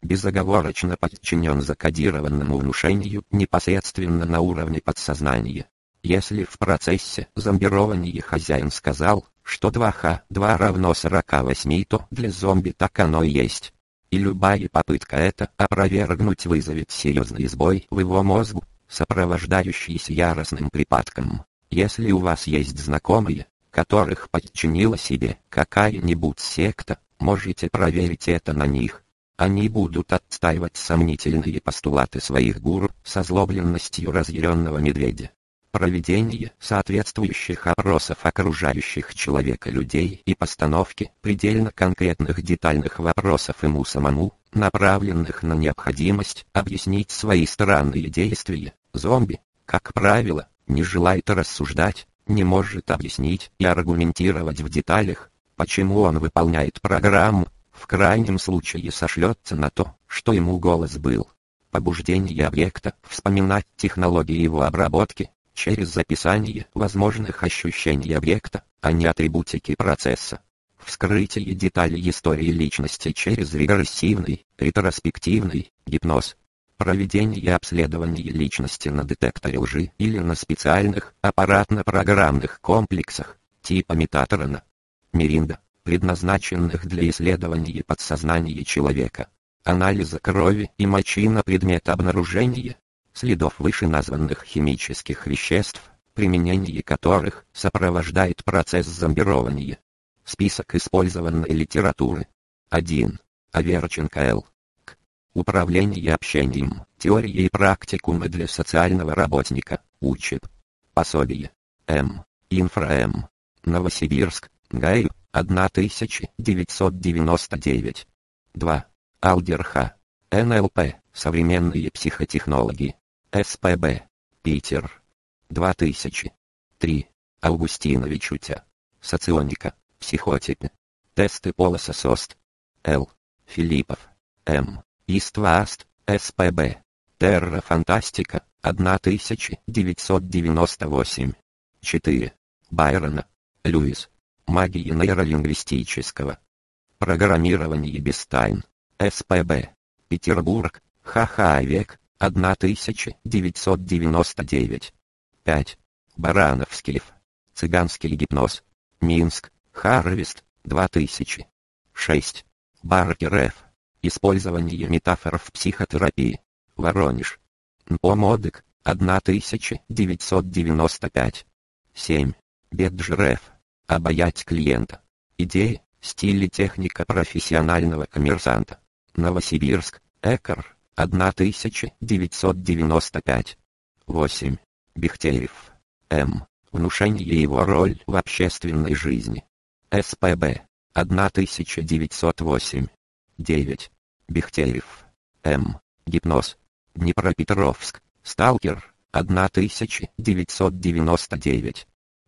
[SPEAKER 1] безоговорочно подчинен закодированному внушению непосредственно на уровне подсознания. Если в процессе зомбирования хозяин сказал, что 2Х 2 равно 48, то для зомби так оно и есть. И любая попытка это опровергнуть вызовет серьезный сбой в его мозгу, сопровождающийся яростным припадком. Если у вас есть знакомые, которых подчинила себе какая-нибудь секта, можете проверить это на них. Они будут отстаивать сомнительные постулаты своих гуру со злобленностью разъяренного медведя. Проведение соответствующих опросов окружающих человека людей и постановки предельно конкретных детальных вопросов ему самому, направленных на необходимость объяснить свои странные действия, зомби, как правило, не желает рассуждать, не может объяснить и аргументировать в деталях, почему он выполняет программу, в крайнем случае сошлется на то, что ему голос был. Побуждение объекта вспоминать технологии его обработки, через записание возможных ощущений объекта, а не атрибутики процесса. Вскрытие деталей истории личности через регрессивный, ретроспективный гипноз. Проведение обследования личности на детекторе лжи или на специальных аппаратно-программных комплексах, типа Метатрона. Миринда предназначенных для исследования подсознания человека, анализа крови и мочи на предмет обнаружения следов вышеназванных химических веществ, применение которых сопровождает процесс зомбирования. Список использованной литературы. 1. Аверченко Л. Управление общением, теория и практикумы для социального работника, учит. Пособие. М. Инфра М. Новосибирск, Гай, 1999. 2. Алдерха. НЛП. Современные психотехнологии. СПБ. Питер. 2000. 3. Августинович Утя. Соционика. Психотипы. Тесты Полоса СОСТ. Л. Филиппов. М. Истваст. СПБ. Терра Фантастика. 1998. 4. Байрона. Льюис. Магии нейролингвистического. Программирование без тайн. СПБ. Петербург. ХХ век. 1999. 5. Барановских. Цыганский гипноз. Минск. Харвест. 2000. 6. Баркер Ф. Использование метафор в психотерапии. Воронеж. Помодек. 1995. 7. Беджреф. Обаять клиента. Идеи, стиль и техника профессионального коммерсанта. Новосибирск. Экор. 1995. 8. Бехтерев. М. Внушение его роль в общественной жизни. СПБ. 1908. 9. Бехтерев. М. Гипноз. Днепропетровск. Сталкер. 1999.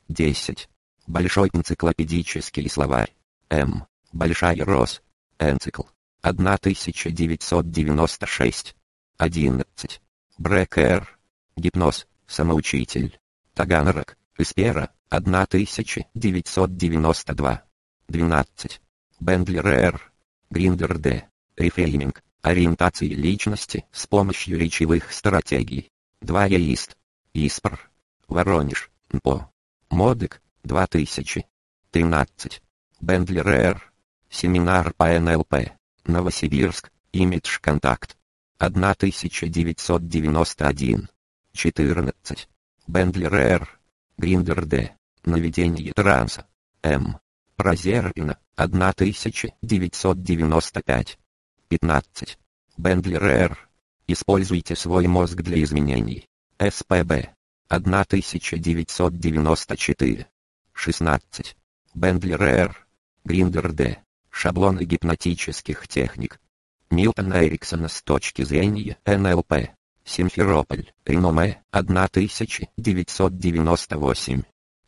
[SPEAKER 1] 10. Большой энциклопедический словарь. М. Большая Рос. Энцикл. 1996. 11. Брекер. Гипноз. Самоучитель. Таганрог. Эспера. 1992. 12. Бендлер Р. Гриндер Д. Рефрейминг. Ориентации личности с помощью речевых стратегий. 2 Яист. Испр. Воронеж. НПО. Модек, 2000. 13. Бендли РР. Семинар по НЛП. Новосибирск. Имидж Контакт. 1991. 14. Бендли РР. Гриндер Д. Наведение транса. М. Прозерпина. 1995. 15. Бендли РР. Используйте свой мозг для изменений. СПБ. 1994. 16. Бендли РР. Гриндер Д. Шаблоны гипнотических техник. Милтона Эриксона с точки зрения НЛП. Симферополь, Реноме, 1998.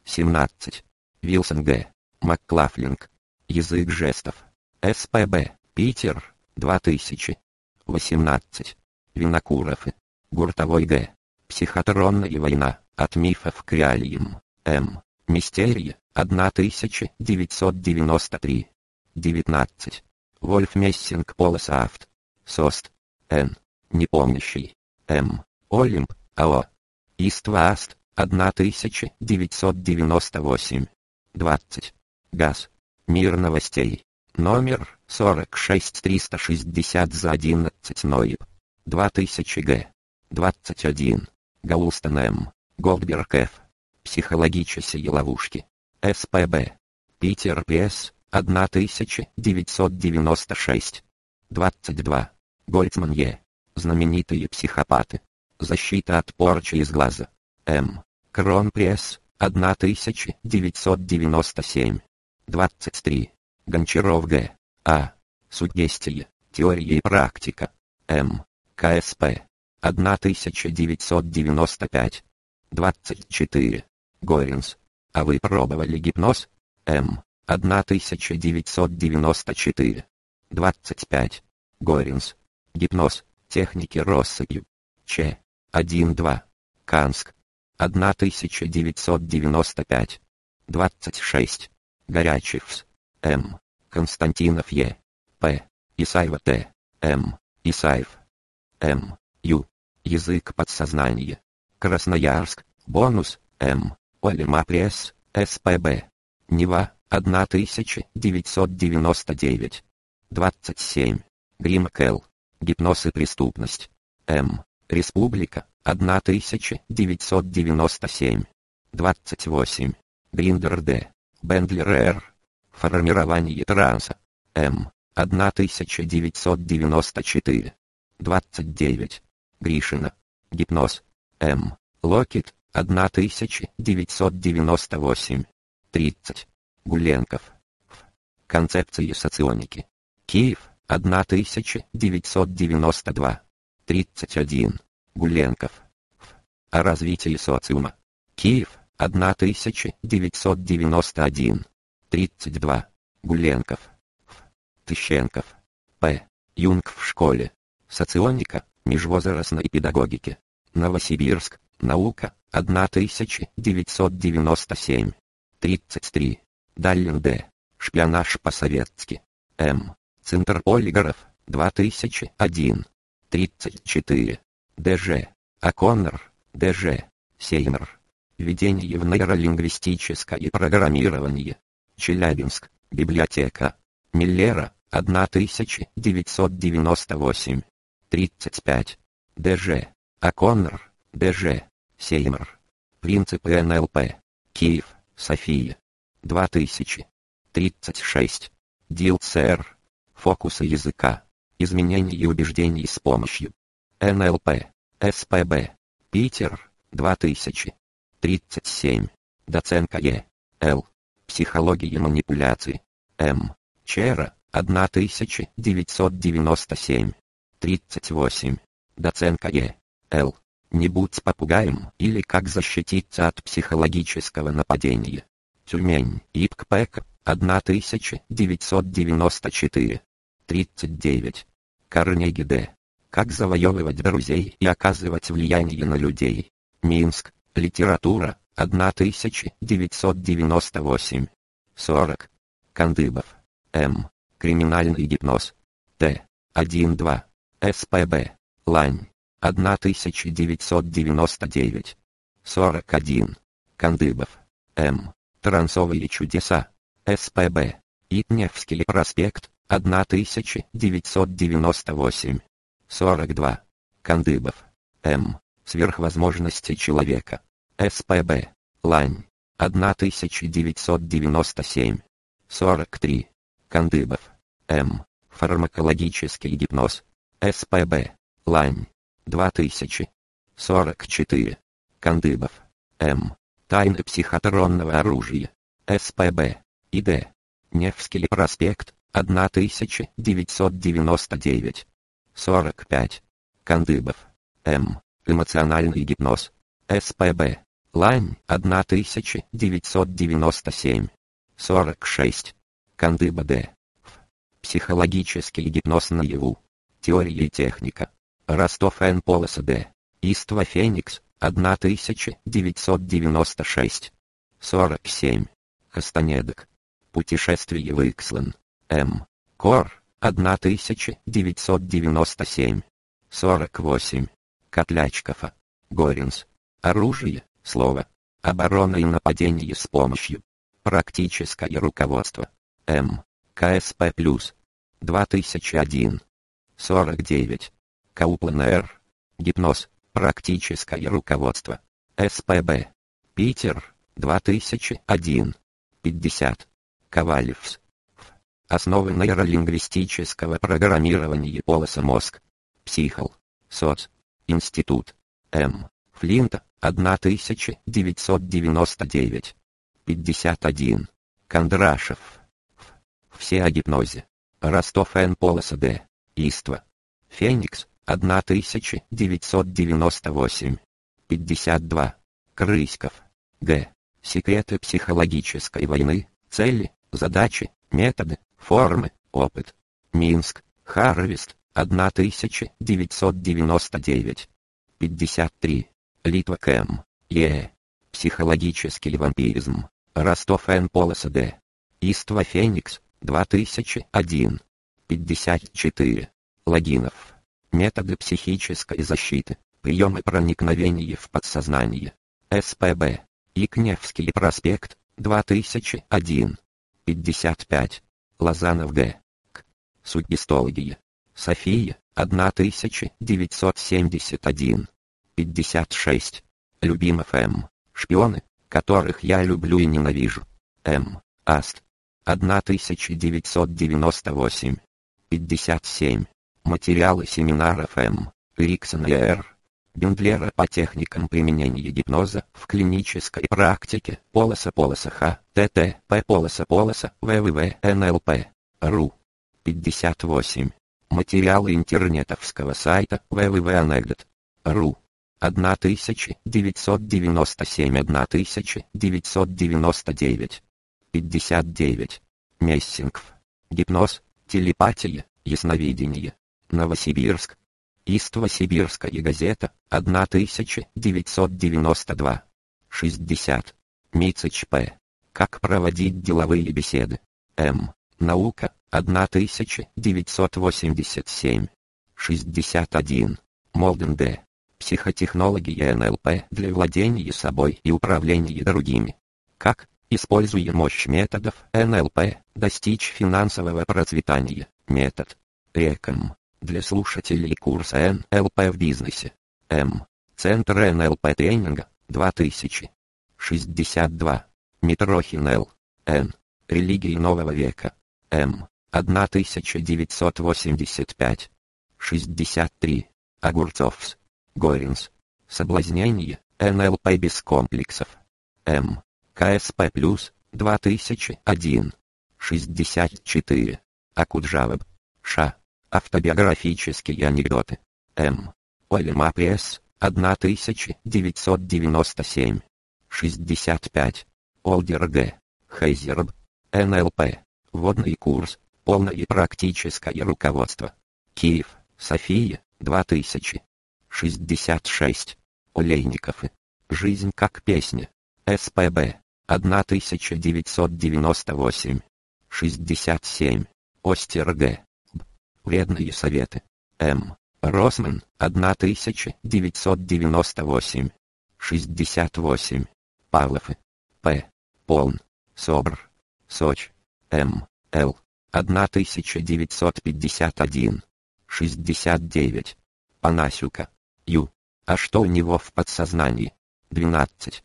[SPEAKER 1] 17. Вилсон Г. Макклафлинг. Язык жестов. СПБ, Питер, 2000. 18. Винокуров. Гуртовой Г. Психотронная война. От мифов к реалиям. М. Мистерия. 1993. 19. Вольф Мессинг Полосафт. СОСТ. Н. Непомнящий. М. Олимп. АО. Истваст. 1998. 20. ГАЗ. Мир новостей. Номер 46360 за 11 нояб. 2000 Г. 21. Гаустон М. Голдберг Ф. Психологические ловушки. СПБ. Питер П.С. 1996. 22. Гольцман Е. Знаменитые психопаты. Защита от порчи и сглаза. М. Кронпресс. 1997. 23. Гончаров Г. А. Сугестия. Теория и практика. М. КСП. 1995. 24. Горинс. А вы пробовали гипноз? М. 1994. 25. Горинс. Гипноз. Техники россыпью. Ч. 1-2. Канск. 1995. 26. Горячев С. М. Константинов Е. П. Исаева Т. М. Исаев. М. Ю. Язык подсознания. Красноярск. Бонус. М. Олма Пресс. СПБ. Нева. 1999. 27. Гримак Л. Гипноз и преступность. М. Республика. 1997. 28. Гриндер Д. Бендлер Р. Формирование транса. М. 1994. 29. Гришина. Гипноз. М. Локет. 1998. 30. Гуленков. Ф. Концепции соционики. Киев. 1992. 31. Гуленков. Ф. О развитии социума. Киев. 1991. 32. Гуленков. Ф. Тыщенков. П. Юнг в школе. Соционика. Межвозрастной педагогики. Новосибирск. Наука. 1997. 33. Даллин Д. Шпионаж по-советски. М. Центр Олигаров. 2001. 34. ДЖ. Аконнор. ДЖ. Сеймер. Введение в нейролингвистическое программирование. Челябинск. Библиотека. Миллера. 1998. 35. ДЖ. Аконнор. ДЖ. Сеймер. Принципы НЛП. Киев. София. 2000. 36. Дилцер. Фокусы языка. Изменение убеждений с помощью. НЛП. СПБ. Питер. 2000. 37. Доценка Е. Л. Психология манипуляции. М. Чера. 1997. 38. Доценка Е. Л. Не будь попугаем или как защититься от психологического нападения. Тюмень. ИПКПЭК. 1994. 39. Карнеги Д. Как завоевывать друзей и оказывать влияние на людей. Минск. Литература. 1998. 40. Кандыбов. М. Криминальный гипноз. Т. 1-2. СПБ. Лань. 1999. 41. Кандыбов. М. Трансовые чудеса. СПБ. Итневский проспект, 1998. 42. Кандыбов. М. Сверхвозможности человека. СПБ. Лань. 1997. 43. Кандыбов. М. Фармакологический гипноз. СПБ. Лань. 2000. 44. Кандыбов. М. Тайны психотронного оружия. СПБ. ИД. Невский проспект, 1999. 45. Кандыбов. М. Эмоциональный гипноз. СПБ. Лань, 1997. 46. Кандыба Д. Психологический гипноз наяву. Теория и техника. Ростов Н. Полоса Д. Иства Феникс, 1996. 47. Хастанедок. Путешествие в Икслен. М. Кор, 1997. 48. Котлячкова. Горинс. Оружие, слово. Оборона и нападение с помощью. Практическое руководство. М. КСП+. 2001. 49. Кауплан Р. Гипноз. Практическое руководство. СПБ. Питер. 2001. 50. Ковалевс. Основы нейролингвистического программирования полоса мозг. Психол. СОЦ. Институт. М. Флинта. 1999. 51. Кондрашев. Все о гипнозе. Ростов Н. Полоса Д. Иства. Феникс. 1998. 52. Крыськов. Г. Секреты психологической войны, цели, задачи, методы, формы, опыт. Минск. Харвест. 1999. 53. Литва Кэм. Е. Психологический вампиризм. Ростов Н. Полоса Д. Иства Феникс. 2001. 54. Логинов. Методы психической защиты. Приемы проникновения в подсознание. СПБ. Икневский проспект. 2001. 55. Лозанов Г. К. Сугестология. София. 1971. 56. Любимов М. Шпионы, которых я люблю и ненавижу. М. АСТ. 1998. 57. Материалы семинаров М. Эриксона и Р. Бендлера по техникам применения гипноза в клинической практике полоса полоса Х, ТТ, П полоса полоса, ВВВ, НЛП, РУ. 58. Материалы интернетовского сайта www.anecdot. РУ. 1997-1999. 59. Мессингов. Гипноз, телепатия, ясновидение. Новосибирск. Иство-Сибирская газета, 1992. 60. Мицич П. Как проводить деловые беседы. М. Наука, 1987. 61. Молден Д. Психотехнология НЛП для владения собой и управления другими. Как, используя мощь методов НЛП, достичь финансового процветания. Метод. Реком. Для слушателей курса НЛП в бизнесе. М. Центр НЛП тренинга. 2000. 62. Митрохин Л. Н. Религии нового века. М. 1985. 63. Огурцов С. Горин С. Соблазнение. НЛП без комплексов. М. КСП плюс. 2001. 64. Окуджава Б. Ша. Автобиографические анекдоты. М. Олема Пресс. 1997. 65. Олдер Г. Хейзерб. НЛП. Водный курс. Полное практическое руководство. Киев. София. 2000. 66. Олейников. Жизнь как песня. СПБ. 1998. 67. Остер Г. Вредные советы. М. Росман. 1998. 68. Павлов. П. Полн. Собр. Соч. М. Л. 1951. 69. Панасюка. Ю. А что у него в подсознании? 12.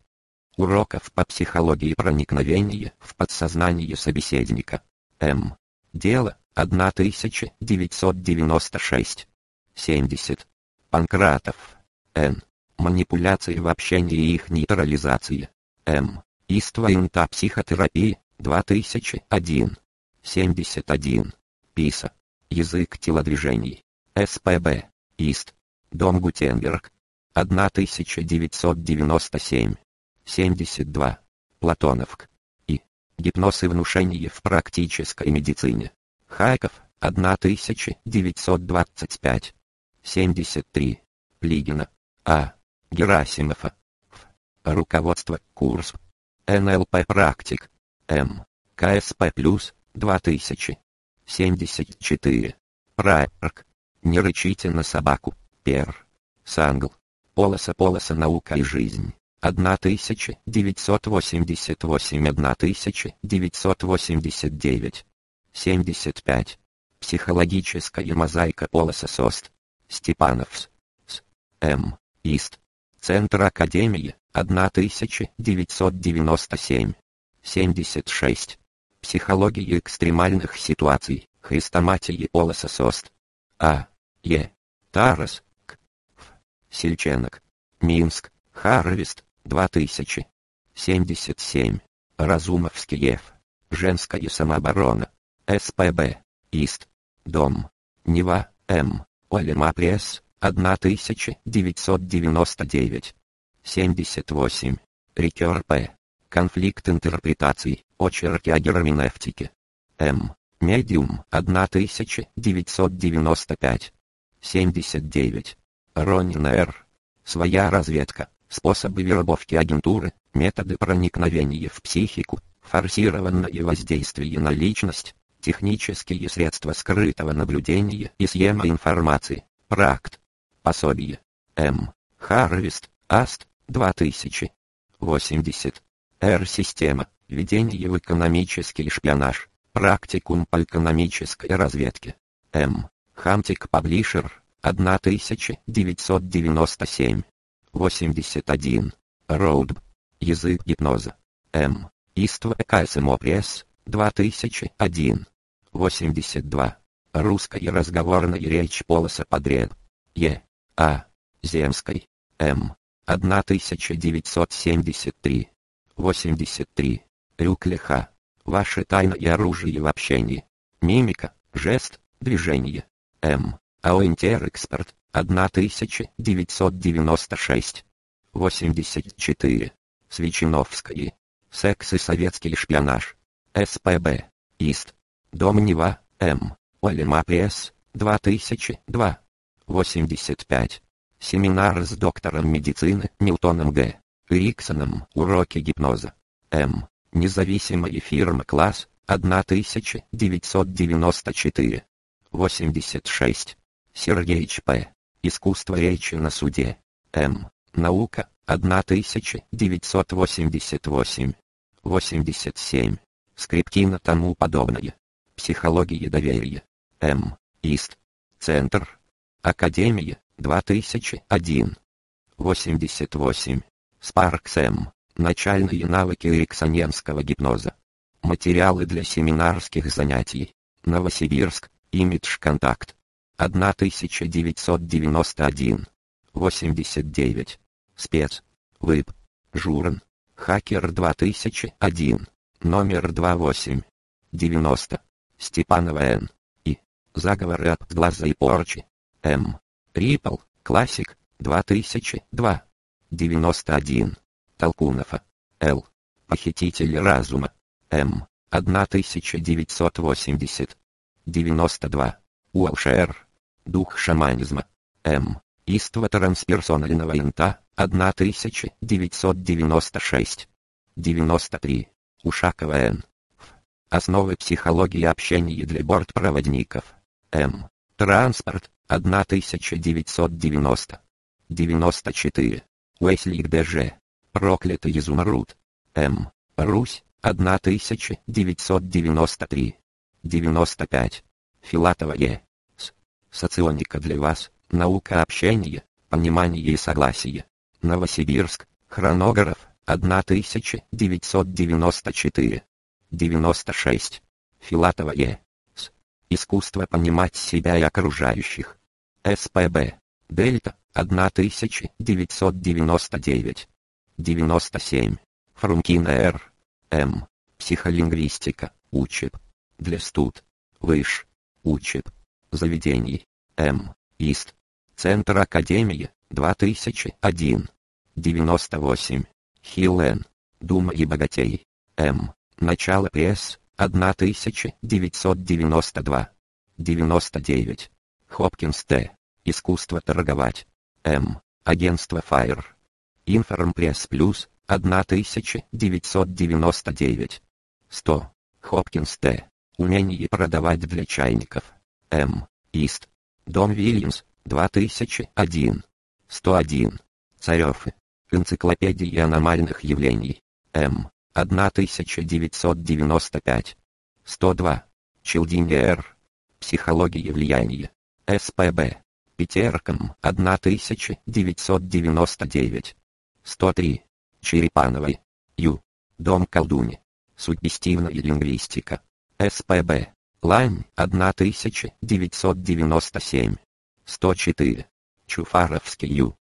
[SPEAKER 1] Уроков по психологии проникновения в подсознание собеседника. М. Дело 1996. 70. Панкратов. Н. Манипуляции в общении и их нейтрализация. М. Иства инта психотерапии. 2001. 71. ПИСа. Язык телодвижений. СПБ. ИСТ. Дом Гутенберг. 1997. 72. Платоновк. И. Гипноз и внушение в практической медицине. Хайков. 1925. 73. Плигина. А. Герасимова. Ф. Руководство, курс. НЛП практик. М. КСП плюс, 2000. 74. Прайпрк. Не рычите на собаку. Пер. Сангл. Полоса-полоса наука и жизнь. 1988-1989. 75. Психологическая мозаика полоса СОСТ. Степановс. С. М. Ист. Центр Академии. 1997. 76. Психология экстремальных ситуаций. Хрестоматия полоса Сост. А. Е. Тарас. К. Ф. Сельченок. Минск. Харвест. 2000. 77. Разумовский Е. В. Женская самооборона. СПБ. Изд. Дом. Нева. М. Олма Пресс. 1999. 78. Рикер П. Конфликт интерпретаций. Очерки о герменевтике. М. Медиум. 1995. 79. Ронин Р. Своя разведка. Способы вербовки агентуры, методы проникновения в психику, форсированное воздействие на личность, технические средства скрытого наблюдения и схема информации, практ. Пособие. М. Харвест. Аст. 2000. 80. Р-система. Введение в экономический шпионаж. Практикум по экономической разведке. М. Хамтик Паблишер. 1997. 81. Роудб. Язык гипноза. М. Иство КСМО Пресс. 2001. 82. Русская разговорная речь полоса подряд. Е. А. Земской. М. 1973. 83. Рюклиха. Ваше тайное оружие в общении. Мимика, жест, движение. М. Аоинтерэкспорт. 1996. 84. Свечиновские. Секс и советский шпионаж. СПБ. Изд. Дом Нева. М. Олма Пресс. 2002. 85. Семинар с доктором медицины Ньютоном Г. Риксоном. Уроки гипноза. М. Независимая фирма класс. 1994. 86. Сергеич П. Искусство речи на суде. М. Наука. 1988. 87. Скриптина тому подобное. Психология доверия. М. Ист. Центр. Академия. 2001. 88. Спаркс М. Начальные навыки эриксоненского гипноза. Материалы для семинарских занятий. Новосибирск. Имидж Контакт. 1991. 89. Спец. Вып. Журн. Хакер 2001. Номер 28. 90. Степанова Н. И. Заговоры от глаза и порчи. М. Рипл. Классик. 2002. 91. Толкунова. Л. Похититель разума. М. 1980. 92. Уолшер. Дух шаманизма. М. Иство трансперсонального инта. 1996. 93. Ушакова Н. Основы психологии общения для бортпроводников. М. Транспорт. 1990. 94. Уэсли ДЖ. Проклятый изумруд. М. Русь, 1993. 95. Филатова Е. С. Соционика для вас, наука общения, понимание и согласие. Новосибирск, хронограф, 1994. 96. Филатова Е. С. Искусство понимать себя и окружающих. СПБ. Дельта, 1999. 97. Фрумкина Р. М. Психолингвистика. Учеб. Для студ. Выш. Учеб. Заведений. М. Ист. Центр Академии. 2001. 98. Хилен. Дума и богатей. М. Начало пресс. 1992. 99. Хопкинс Т. Искусство торговать. М. Агентство Fire. Информпресс Плюс. 1999. 100. Хопкинс Т. Умение продавать для чайников. М. Ист. Дом Вильямс. 2001. 101. Царев. Энциклопедия аномальных явлений. М. 1995. 102. Челдинер. Психология влияния. СПБ. Петерком. 1999. 103. Черепановой. Ю. Дом колдуни. Суггестивная лингвистика. СПБ. Лань. 1997. 104. Чуфаровский Ю.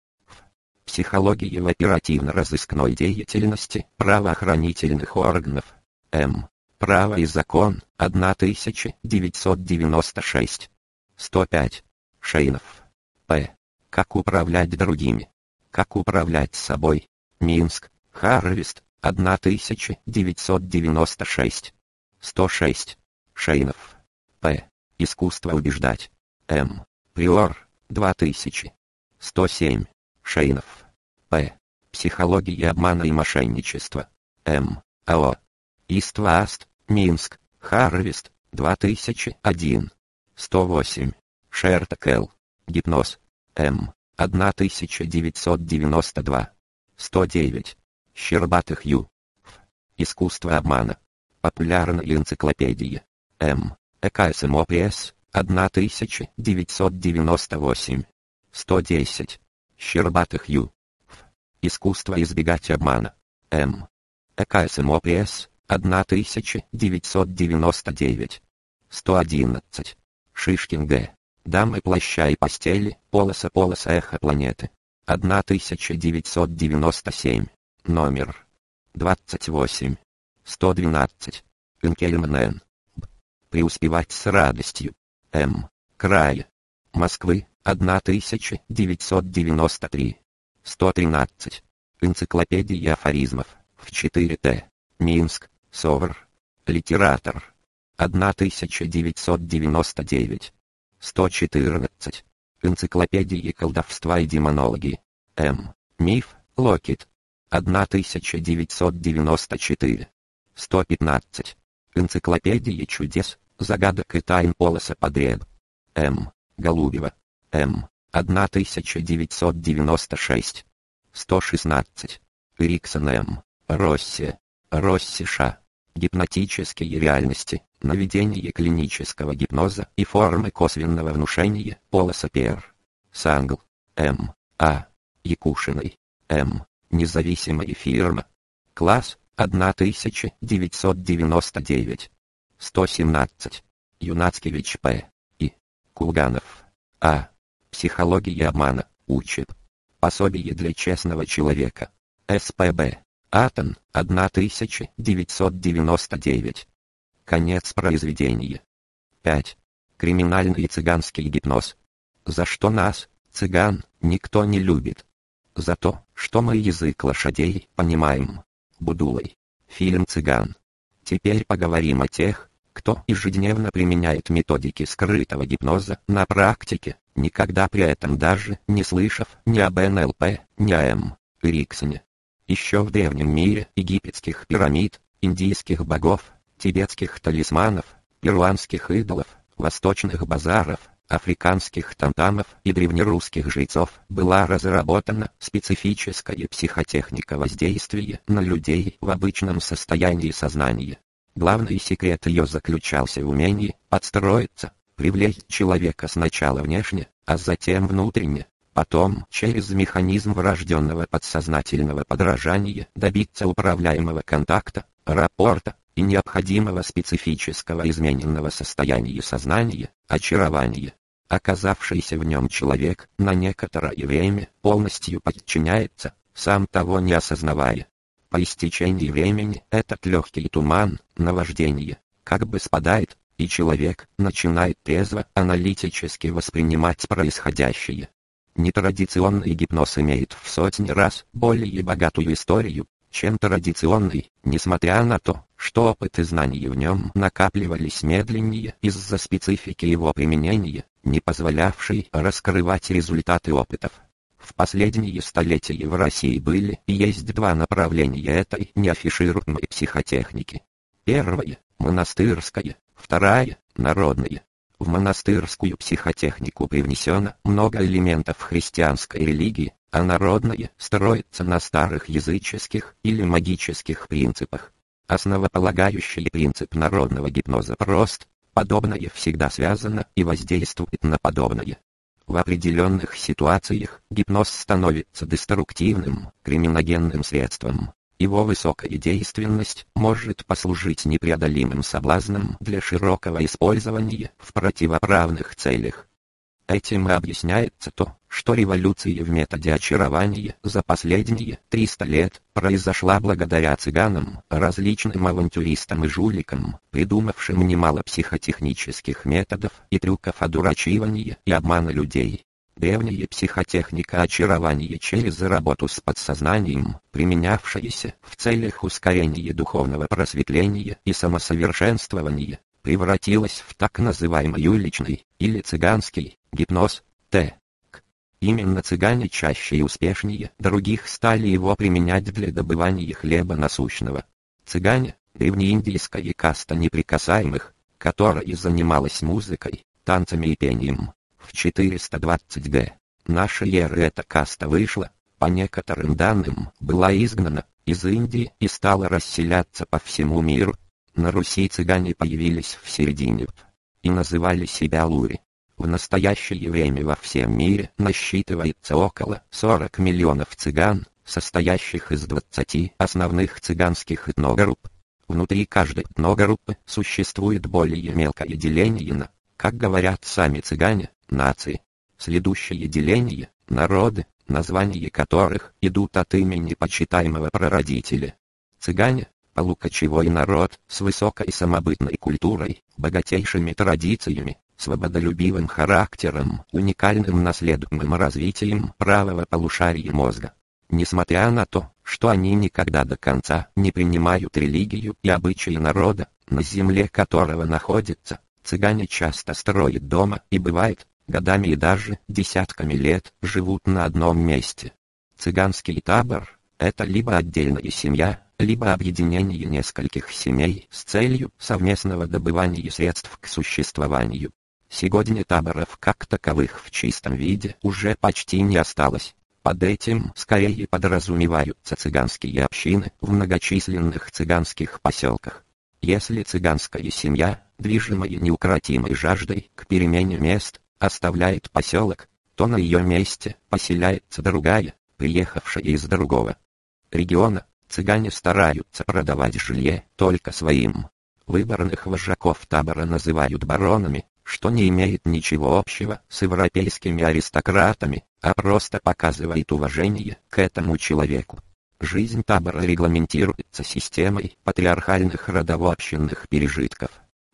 [SPEAKER 1] Психология в оперативно-розыскной деятельности правоохранительных органов. М. Право и закон. 1996. 105. Шейнов. П. Как управлять другими. Как управлять собой. Минск. Харвест. 1996. 106. Шейнов. П. Искусство убеждать. М. Приор. 2000. 107. Шейнов. П. Психология обмана и мошенничества. М. АО. Изд-во АСТ. Минск. Харвест. 2001. 108. Шерток Л. Гипноз. М. 1992. 109. Щербатых Ю. Ф. Искусство обмана. Популярная энциклопедия. М. ЭКСМО-Пресс. 1998. 110. Щербатых Ю. Ф. Искусство избегать обмана. М. ЭКСМОПС. 1999. 111. Шишкин Г. Дамы плаща и постели, полоса полоса эхо планеты. 1997. Номер 28. 112. Инкельман Преуспевать с радостью. М. Край. Москвы. 1993. 113. Энциклопедия афоризмов. В 4Т. Минск. Совр. Литератор. 1999. 114. Энциклопедия колдовства и демонологии. М. Миф. Локит. 1994. 115. Энциклопедия чудес, загадок и тайн Полоса Подреб. М. Голубева. М. 1996. 116. Риксон М. Росси. Росси Ша. Гипнотические реальности, наведение клинического гипноза и формы косвенного внушения Полоса Пер. Сангл. М. А. Якушиной. М. Независимая фирма. Класс 1999. 117. Юнацкевич П. И. Кулганов. А. Психология обмана. Учит. Пособие для честного человека. СПБ. Атон. 1999. Конец произведения. 5. Криминальный цыганский гипноз. За что нас, цыган, никто не любит. За то, что мы язык лошадей понимаем. Будулой. Фильм «Цыган». Теперь поговорим о тех, кто ежедневно применяет методики скрытого гипноза на практике, никогда при этом даже не слышав ни об НЛП, ни о М. Риксоне. Еще в древнем мире египетских пирамид, индийских богов, тибетских талисманов, перуанских идолов, восточных базаров, африканских тамтамов и древнерусских жрецов была разработана специфическая психотехника воздействия на людей в обычном состоянии сознания. Главный секрет ее заключался в умении подстроиться, привлечь человека сначала внешне, а затем внутренне, потом через механизм врожденного подсознательного подражания добиться управляемого контакта, рапорта, и необходимого специфического измененного состояния сознания, очарования. Оказавшийся в нем человек на некоторое время полностью подчиняется, сам того не осознавая. По истечении времени этот легкий туман, наваждение, как бы спадает, и человек начинает трезво аналитически воспринимать происходящее. Нетрадиционный гипноз имеет в сотни раз более богатую историю, чем традиционный, несмотря на то, что опыт и знания в нем накапливались медленнее из-за специфики его применения, не позволявшей раскрывать результаты опытов. В последние столетия в России были и есть два направления этой неафишируемой психотехники. Первое – монастырская, вторая – народная. В монастырскую психотехнику привнесено много элементов христианской религии, а народное строится на старых языческих или магических принципах. Основополагающий принцип народного гипноза прост, подобное всегда связано и воздействует на подобное. В определенных ситуациях гипноз становится деструктивным, криминогенным средством. Его высокая действенность может послужить непреодолимым соблазном для широкого использования в противоправных целях. Этим и объясняется то, что революция в методе очарования за последние 300 лет произошла благодаря цыганам, различным авантюристам и жуликам, придумавшим немало психотехнических методов и трюков одурачивания и обмана людей. Древняя психотехника очарования через работу с подсознанием, применявшаяся в целях ускорения духовного просветления и самосовершенствования, превратилась в так называемый уличный или цыганский гипноз, Т. Именно цыгане чаще и успешнее других стали его применять для добывания хлеба насущного. Цыгане – древнеиндийская каста неприкасаемых, которая занималась музыкой, танцами и пением. В 420 г. нашей эры эта каста вышла, по некоторым данным, была изгнана из Индии и стала расселяться по всему миру. На Руси цыгане появились в середине и называли себя лури. В настоящее время во всем мире насчитывается около 40 миллионов цыган, состоящих из 20 основных цыганских этногрупп. Внутри каждой этногруппы существует более мелкое деление на, как говорят сами цыгане, нации. Следующее деление – народы, названия которых идут от имени почитаемого прародителя. Цыгане – полукочевой народ с высокой самобытной культурой, богатейшими традициями, свободолюбивым характером, уникальным наследуемым развитием правого полушария мозга. Несмотря на то, что они никогда до конца не принимают религию и обычаи народа, на земле которого находятся, цыгане часто строят дома и бывает, годами и даже десятками лет живут на одном месте. Цыганский табор – это либо отдельная семья, либо объединение нескольких семей с целью совместного добывания средств к существованию. Сегодня таборов как таковых в чистом виде уже почти не осталось. Под этим скорее подразумеваются цыганские общины в многочисленных цыганских поселках. Если цыганская семья, движимая неукротимой жаждой к перемене мест, оставляет поселок, то на ее месте поселяется другая, приехавшая из другого региона. Цыгане стараются продавать жилье только своим. Выборных вожаков табора называют баронами, что не имеет ничего общего с европейскими аристократами, а просто показывает уважение к этому человеку. Жизнь табора регламентируется системой патриархальных родово-общинных пережитков.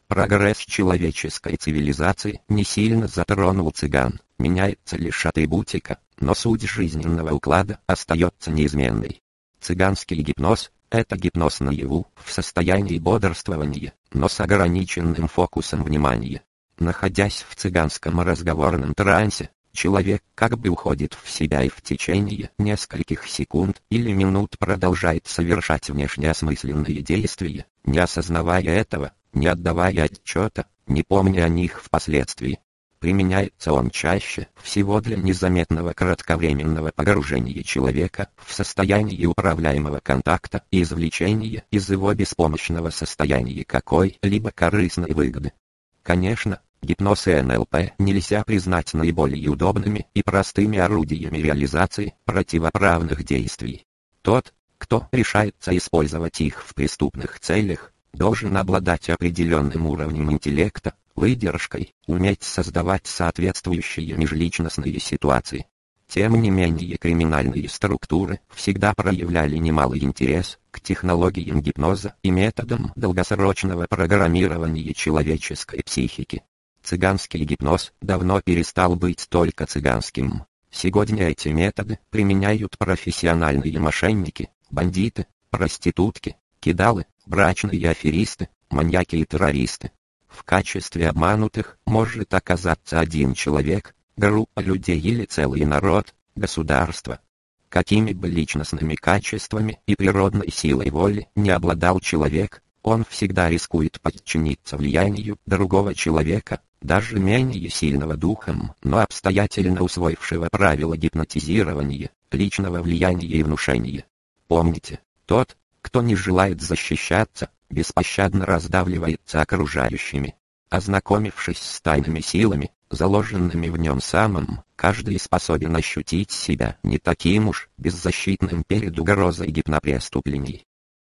[SPEAKER 1] Прогресс человеческой цивилизации не сильно затронул цыган, меняется лишь атрибутика, но суть жизненного уклада остается неизменной. Цыганский гипноз – это гипноз наяву, в состоянии бодрствования, но с ограниченным фокусом внимания. Находясь в цыганском разговорном трансе, человек как бы уходит в себя и в течение нескольких секунд или минут продолжает совершать внешне осмысленные действия, не осознавая этого, не отдавая отчета, не помня о них впоследствии. Применяется он чаще всего для незаметного кратковременного погружения человека в состояние управляемого контакта и извлечения из его беспомощного состояния какой-либо корыстной выгоды. Конечно, гипноз и НЛП нельзя признать наиболее удобными и простыми орудиями реализации противоправных действий. Тот, кто решается использовать их в преступных целях, должен обладать определенным уровнем интеллекта, выдержкой, уметь создавать соответствующие межличностные ситуации. Тем не менее криминальные структуры всегда проявляли немалый интерес к технологиям гипноза и методам долгосрочного программирования человеческой психики. Цыганский гипноз давно перестал быть только цыганским. Сегодня эти методы применяют профессиональные мошенники, бандиты, проститутки, кидалы, брачные аферисты, маньяки и террористы. В качестве обманутых может оказаться один человек, группа людей или целый народ, государство. Какими бы личностными качествами и природной силой воли не обладал человек, он всегда рискует подчиниться влиянию другого человека, даже менее сильного духом, но обстоятельно усвоившего правила гипнотизирования, личного влияния и внушения. Помните, тот, кто не желает защищаться, беспощадно раздавливается окружающими. Ознакомившись с тайными силами, заложенными в нем самым, каждый способен ощутить себя не таким уж беззащитным перед угрозой гипнопреступлений.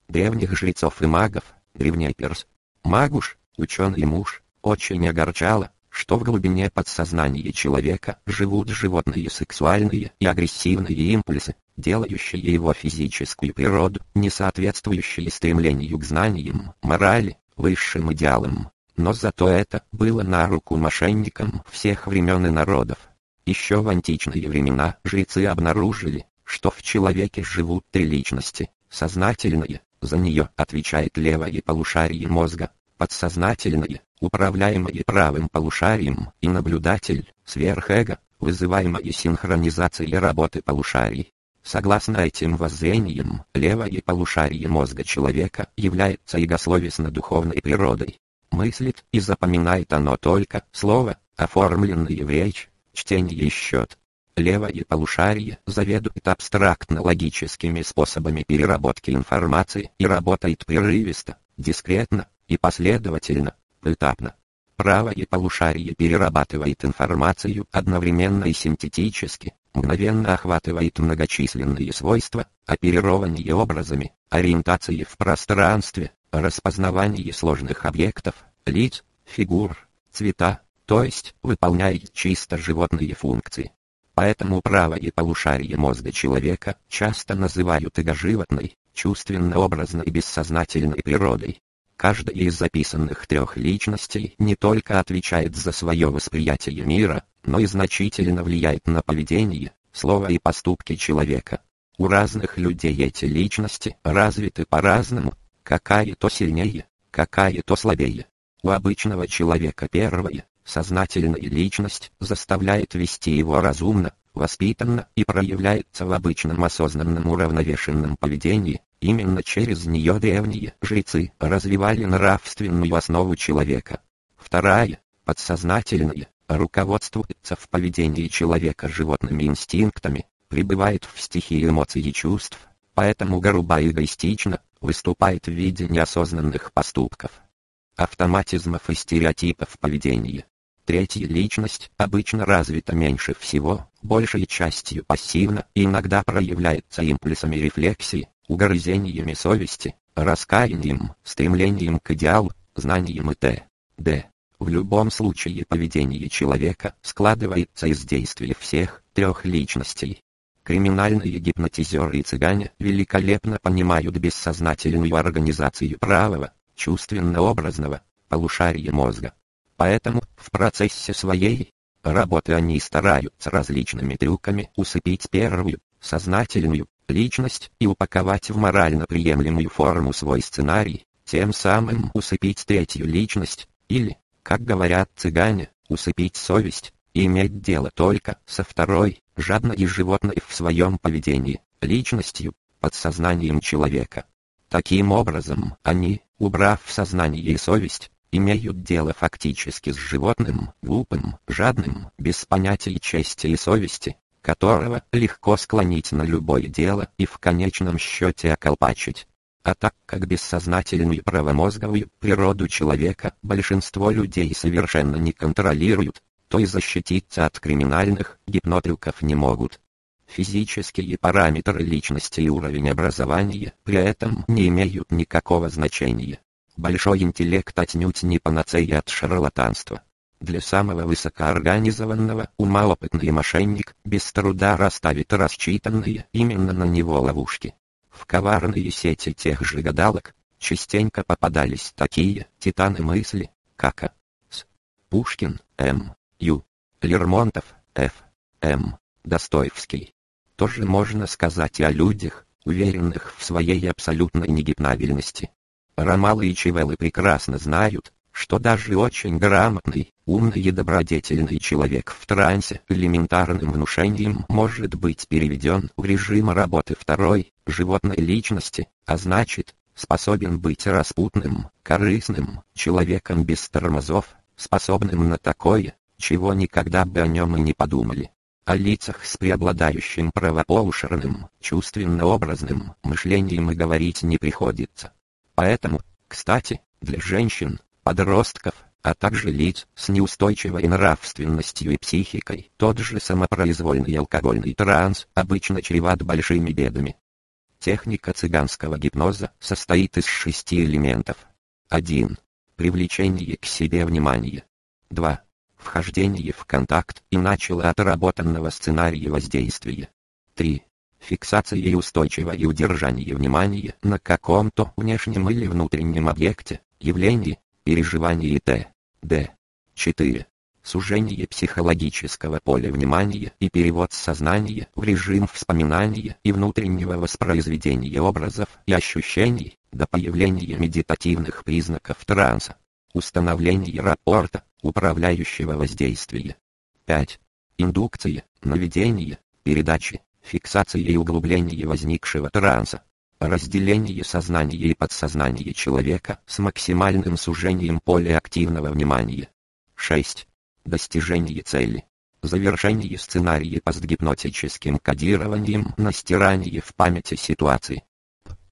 [SPEAKER 1] Древних жрецов и магов, древний перс, магуш, ученый муж, очень огорчало, что в глубине подсознания человека живут животные сексуальные и агрессивные импульсы, делающие его физическую природу, не соответствующие стремлению к знаниям, морали, высшим идеалам. Но зато это было на руку мошенникам всех времен и народов. Еще в античные времена жрецы обнаружили, что в человеке живут три личности. Сознательное, за нее отвечает левое полушарие мозга, подсознательное, управляемое правым полушарием, и наблюдатель, сверхэго, вызываемое синхронизацией работы полушарий. Согласно этим воззрениям, левое полушарие мозга человека является ягословесно-духовной природой. Мыслит и запоминает оно только слово, оформленное в речь, чтение и счет. Левое полушарие заведует абстрактно-логическими способами переработки информации и работает прерывисто, дискретно и последовательно, поэтапно. Правое полушарие перерабатывает информацию одновременно и синтетически, мгновенно охватывает многочисленные свойства, оперирование образами, ориентации в пространстве, распознавание сложных объектов, лиц, фигур, цвета, то есть выполняет чисто животные функции. Поэтому правое полушарие мозга человека часто называют эго-животной, чувственно-образной бессознательной природой. Каждая из записанных трех личностей не только отвечает за свое восприятие мира, но и значительно влияет на поведение, слово и поступки человека. У разных людей эти личности развиты по-разному, какая-то сильнее, какая-то слабее. У обычного человека первая, сознательная личность заставляет вести его разумно, воспитанно и проявляется в обычном осознанном уравновешенном поведении, именно через нее древние жрецы развивали нравственную основу человека. Вторая, подсознательная, руководствуется в поведении человека животными инстинктами, пребывает в стихии эмоций и чувств, поэтому грубо эгоистично, выступает в виде неосознанных поступков, автоматизмов и стереотипов поведения. Третья личность обычно развита меньше всего, большей частью пассивно иногда проявляется импульсами рефлексии, угрызениями совести, раскаянием, стремлением к идеалу, знанием и т.д. В любом случае поведение человека складывается из действий всех трех личностей. Криминальные гипнотизеры и цыгане великолепно понимают бессознательную организацию правого, чувственно-образного, полушария мозга. Поэтому, в процессе своей работы они стараются различными трюками усыпить первую, сознательную, личность и упаковать в морально приемлемую форму свой сценарий, тем самым усыпить третью личность, или, как говорят цыгане, усыпить совесть, иметь дело только со второй, жадной и животной в своем поведении, личностью, подсознанием человека. Таким образом, они, убрав сознание и совесть, имеют дело фактически с животным, глупым, жадным, без понятий чести и совести, которого легко склонить на любое дело и в конечном счете околпачить. А так как бессознательную правомозговую природу человека большинство людей совершенно не контролируют, то и защититься от криминальных гипнотрюков не могут. Физические параметры личности и уровень образования при этом не имеют никакого значения. Большой интеллект отнюдь не панацея от шарлатанства. Для самого высокоорганизованного ума опытный мошенник без труда расставит рассчитанные именно на него ловушки. В коварные сети тех же гадалок частенько попадались такие титаны мысли, как А. С. Пушкин, М. Ю. Лермонтов, Ф. М. Достоевский. Тоже можно сказать и о людях, уверенных в своей абсолютной негипнабельности. Ромалы и Чевелы прекрасно знают, что даже очень грамотный, умный и добродетельный человек в трансе элементарным внушением может быть переведен в режим работы второй, животной личности, а значит, способен быть распутным, корыстным, человеком без тормозов, способным на такое, чего никогда бы о нем и не подумали. О лицах с преобладающим правополушерным, чувственно-образным мышлением и говорить не приходится. Поэтому, кстати, для женщин, подростков, а также лиц с неустойчивой нравственностью и психикой. Тот же самопроизвольный алкогольный транс обычно чреват большими бедами. Техника цыганского гипноза состоит из шести элементов. 1. Привлечение к себе внимания. 2. Вхождение в контакт и начало отработанного сценария воздействия. 3. Фиксация и устойчивое удержание внимания на каком-то внешнем или внутреннем объекте, явлении, переживание Т. Д. 4. Сужение психологического поля внимания и перевод сознания в режим вспоминания и внутреннего воспроизведения образов и ощущений до появления медитативных признаков транса. Установление рапорта, управляющего воздействия. 5. Индукция, наведение, передачи, фиксация и углубление возникшего транса разделение сознания и подсознания человека с максимальным сужением поля активного внимания. 6. Достижение цели. Завершение сценария постгипнотическим кодированием на стирание в памяти ситуации.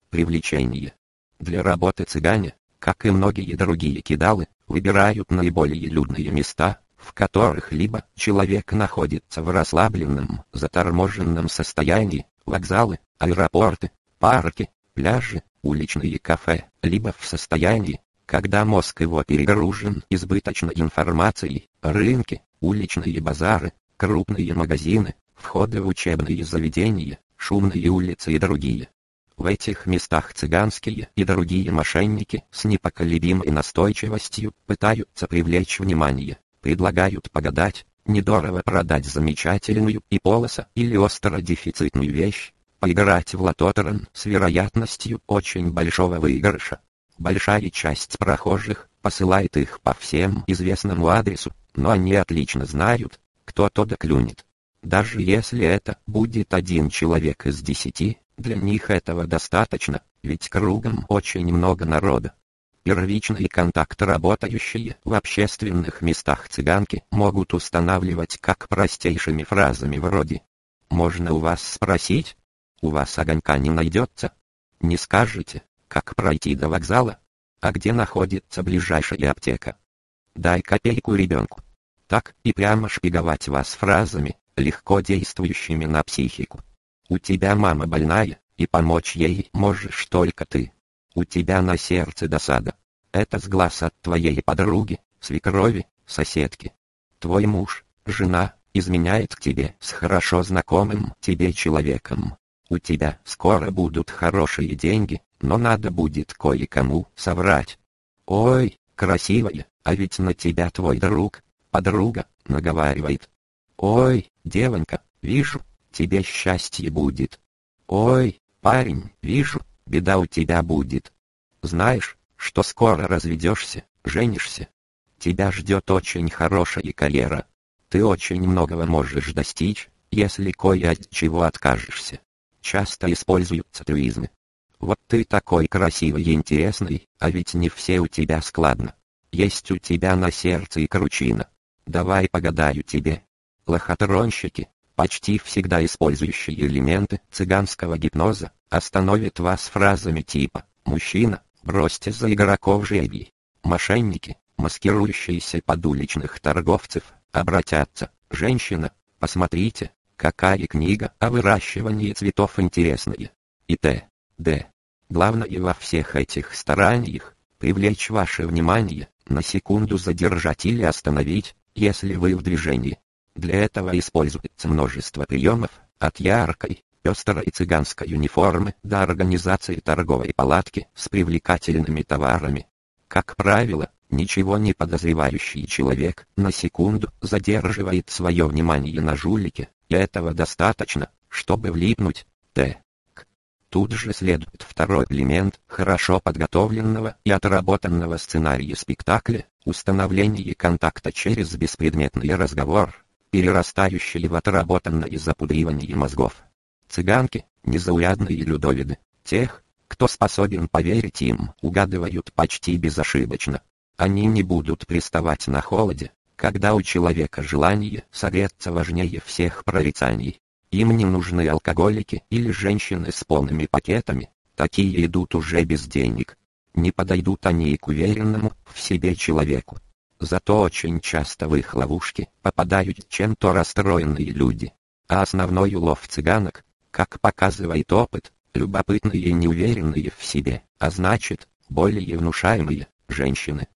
[SPEAKER 1] Привлечение. Для работы цыгане, как и многие другие кидалы, выбирают наиболее людные места, в которых либо человек находится в расслабленном, заторможенном состоянии, вокзалы, аэропорты, парки, пляжи, уличные кафе, либо в состоянии, когда мозг его перегружен избыточной информацией, рынки, уличные базары, крупные магазины, входы в учебные заведения, шумные улицы и другие. В этих местах цыганские и другие мошенники с непоколебимой настойчивостью пытаются привлечь внимание, предлагают погадать, недорого продать замечательную и полоса или остро дефицитную вещь, поиграть в лототрон с вероятностью очень большого выигрыша. Большая часть прохожих посылает их по всем известному адресу, но они отлично знают, кто туда клюнет. Даже если это будет один человек из десяти, для них этого достаточно, ведь кругом очень много народа. Первичный контакт работающие в общественных местах цыганки могут устанавливать как простейшими фразами вроде «Можно у вас спросить?» У вас огонька не найдется? Не скажете, как пройти до вокзала? А где находится ближайшая аптека? Дай копейку ребенку. Так и прямо шпиговать вас фразами, легко действующими на психику. У тебя мама больная, и помочь ей можешь только ты. У тебя на сердце досада. Это с глаз от твоей подруги, свекрови, соседки. Твой муж, жена, изменяет к тебе с хорошо знакомым тебе человеком. У тебя скоро будут хорошие деньги, но надо будет кое-кому соврать. Ой, красивая, а ведь на тебя твой друг, подруга, наговаривает. Ой, девонька, вижу, тебе счастье будет. Ой, парень, вижу, беда у тебя будет. Знаешь, что скоро разведешься, женишься. Тебя ждет очень хорошая карьера. Ты очень многого можешь достичь, если кое от чего откажешься часто используются трюизмы. Вот ты такой красивый и интересный, а ведь не все у тебя складно. Есть у тебя на сердце и кручина. Давай погадаю тебе. Лохотронщики, почти всегда использующие элементы цыганского гипноза, остановят вас фразами типа «Мужчина, бросьте за игроков жребий». Мошенники, маскирующиеся под уличных торговцев, обратятся «Женщина, посмотрите, какая книга о выращивании цветов интересная». И т. д. Главное во всех этих стараниях – привлечь ваше внимание, на секунду задержать или остановить, если вы в движении. Для этого используется множество приемов, от яркой, пестрой цыганской униформы до организации торговой палатки с привлекательными товарами. Как правило, ничего не подозревающий человек на секунду задерживает свое внимание на жулике, этого достаточно, чтобы влипнуть. Т. Тут же следует второй элемент хорошо подготовленного и отработанного сценария спектакля, установление контакта через беспредметный разговор, перерастающий в отработанное запудривание мозгов. Цыганки, незаурядные людовиды, тех, кто способен поверить им, угадывают почти безошибочно. Они не будут приставать на холоде, когда у человека желание согреться важнее всех прорицаний. Им не нужны алкоголики или женщины с полными пакетами, такие идут уже без денег. Не подойдут они и к уверенному в себе человеку. Зато очень часто в их ловушки попадают чем-то расстроенные люди. А основной улов цыганок, как показывает опыт, любопытные и неуверенные в себе, а значит, более внушаемые, женщины.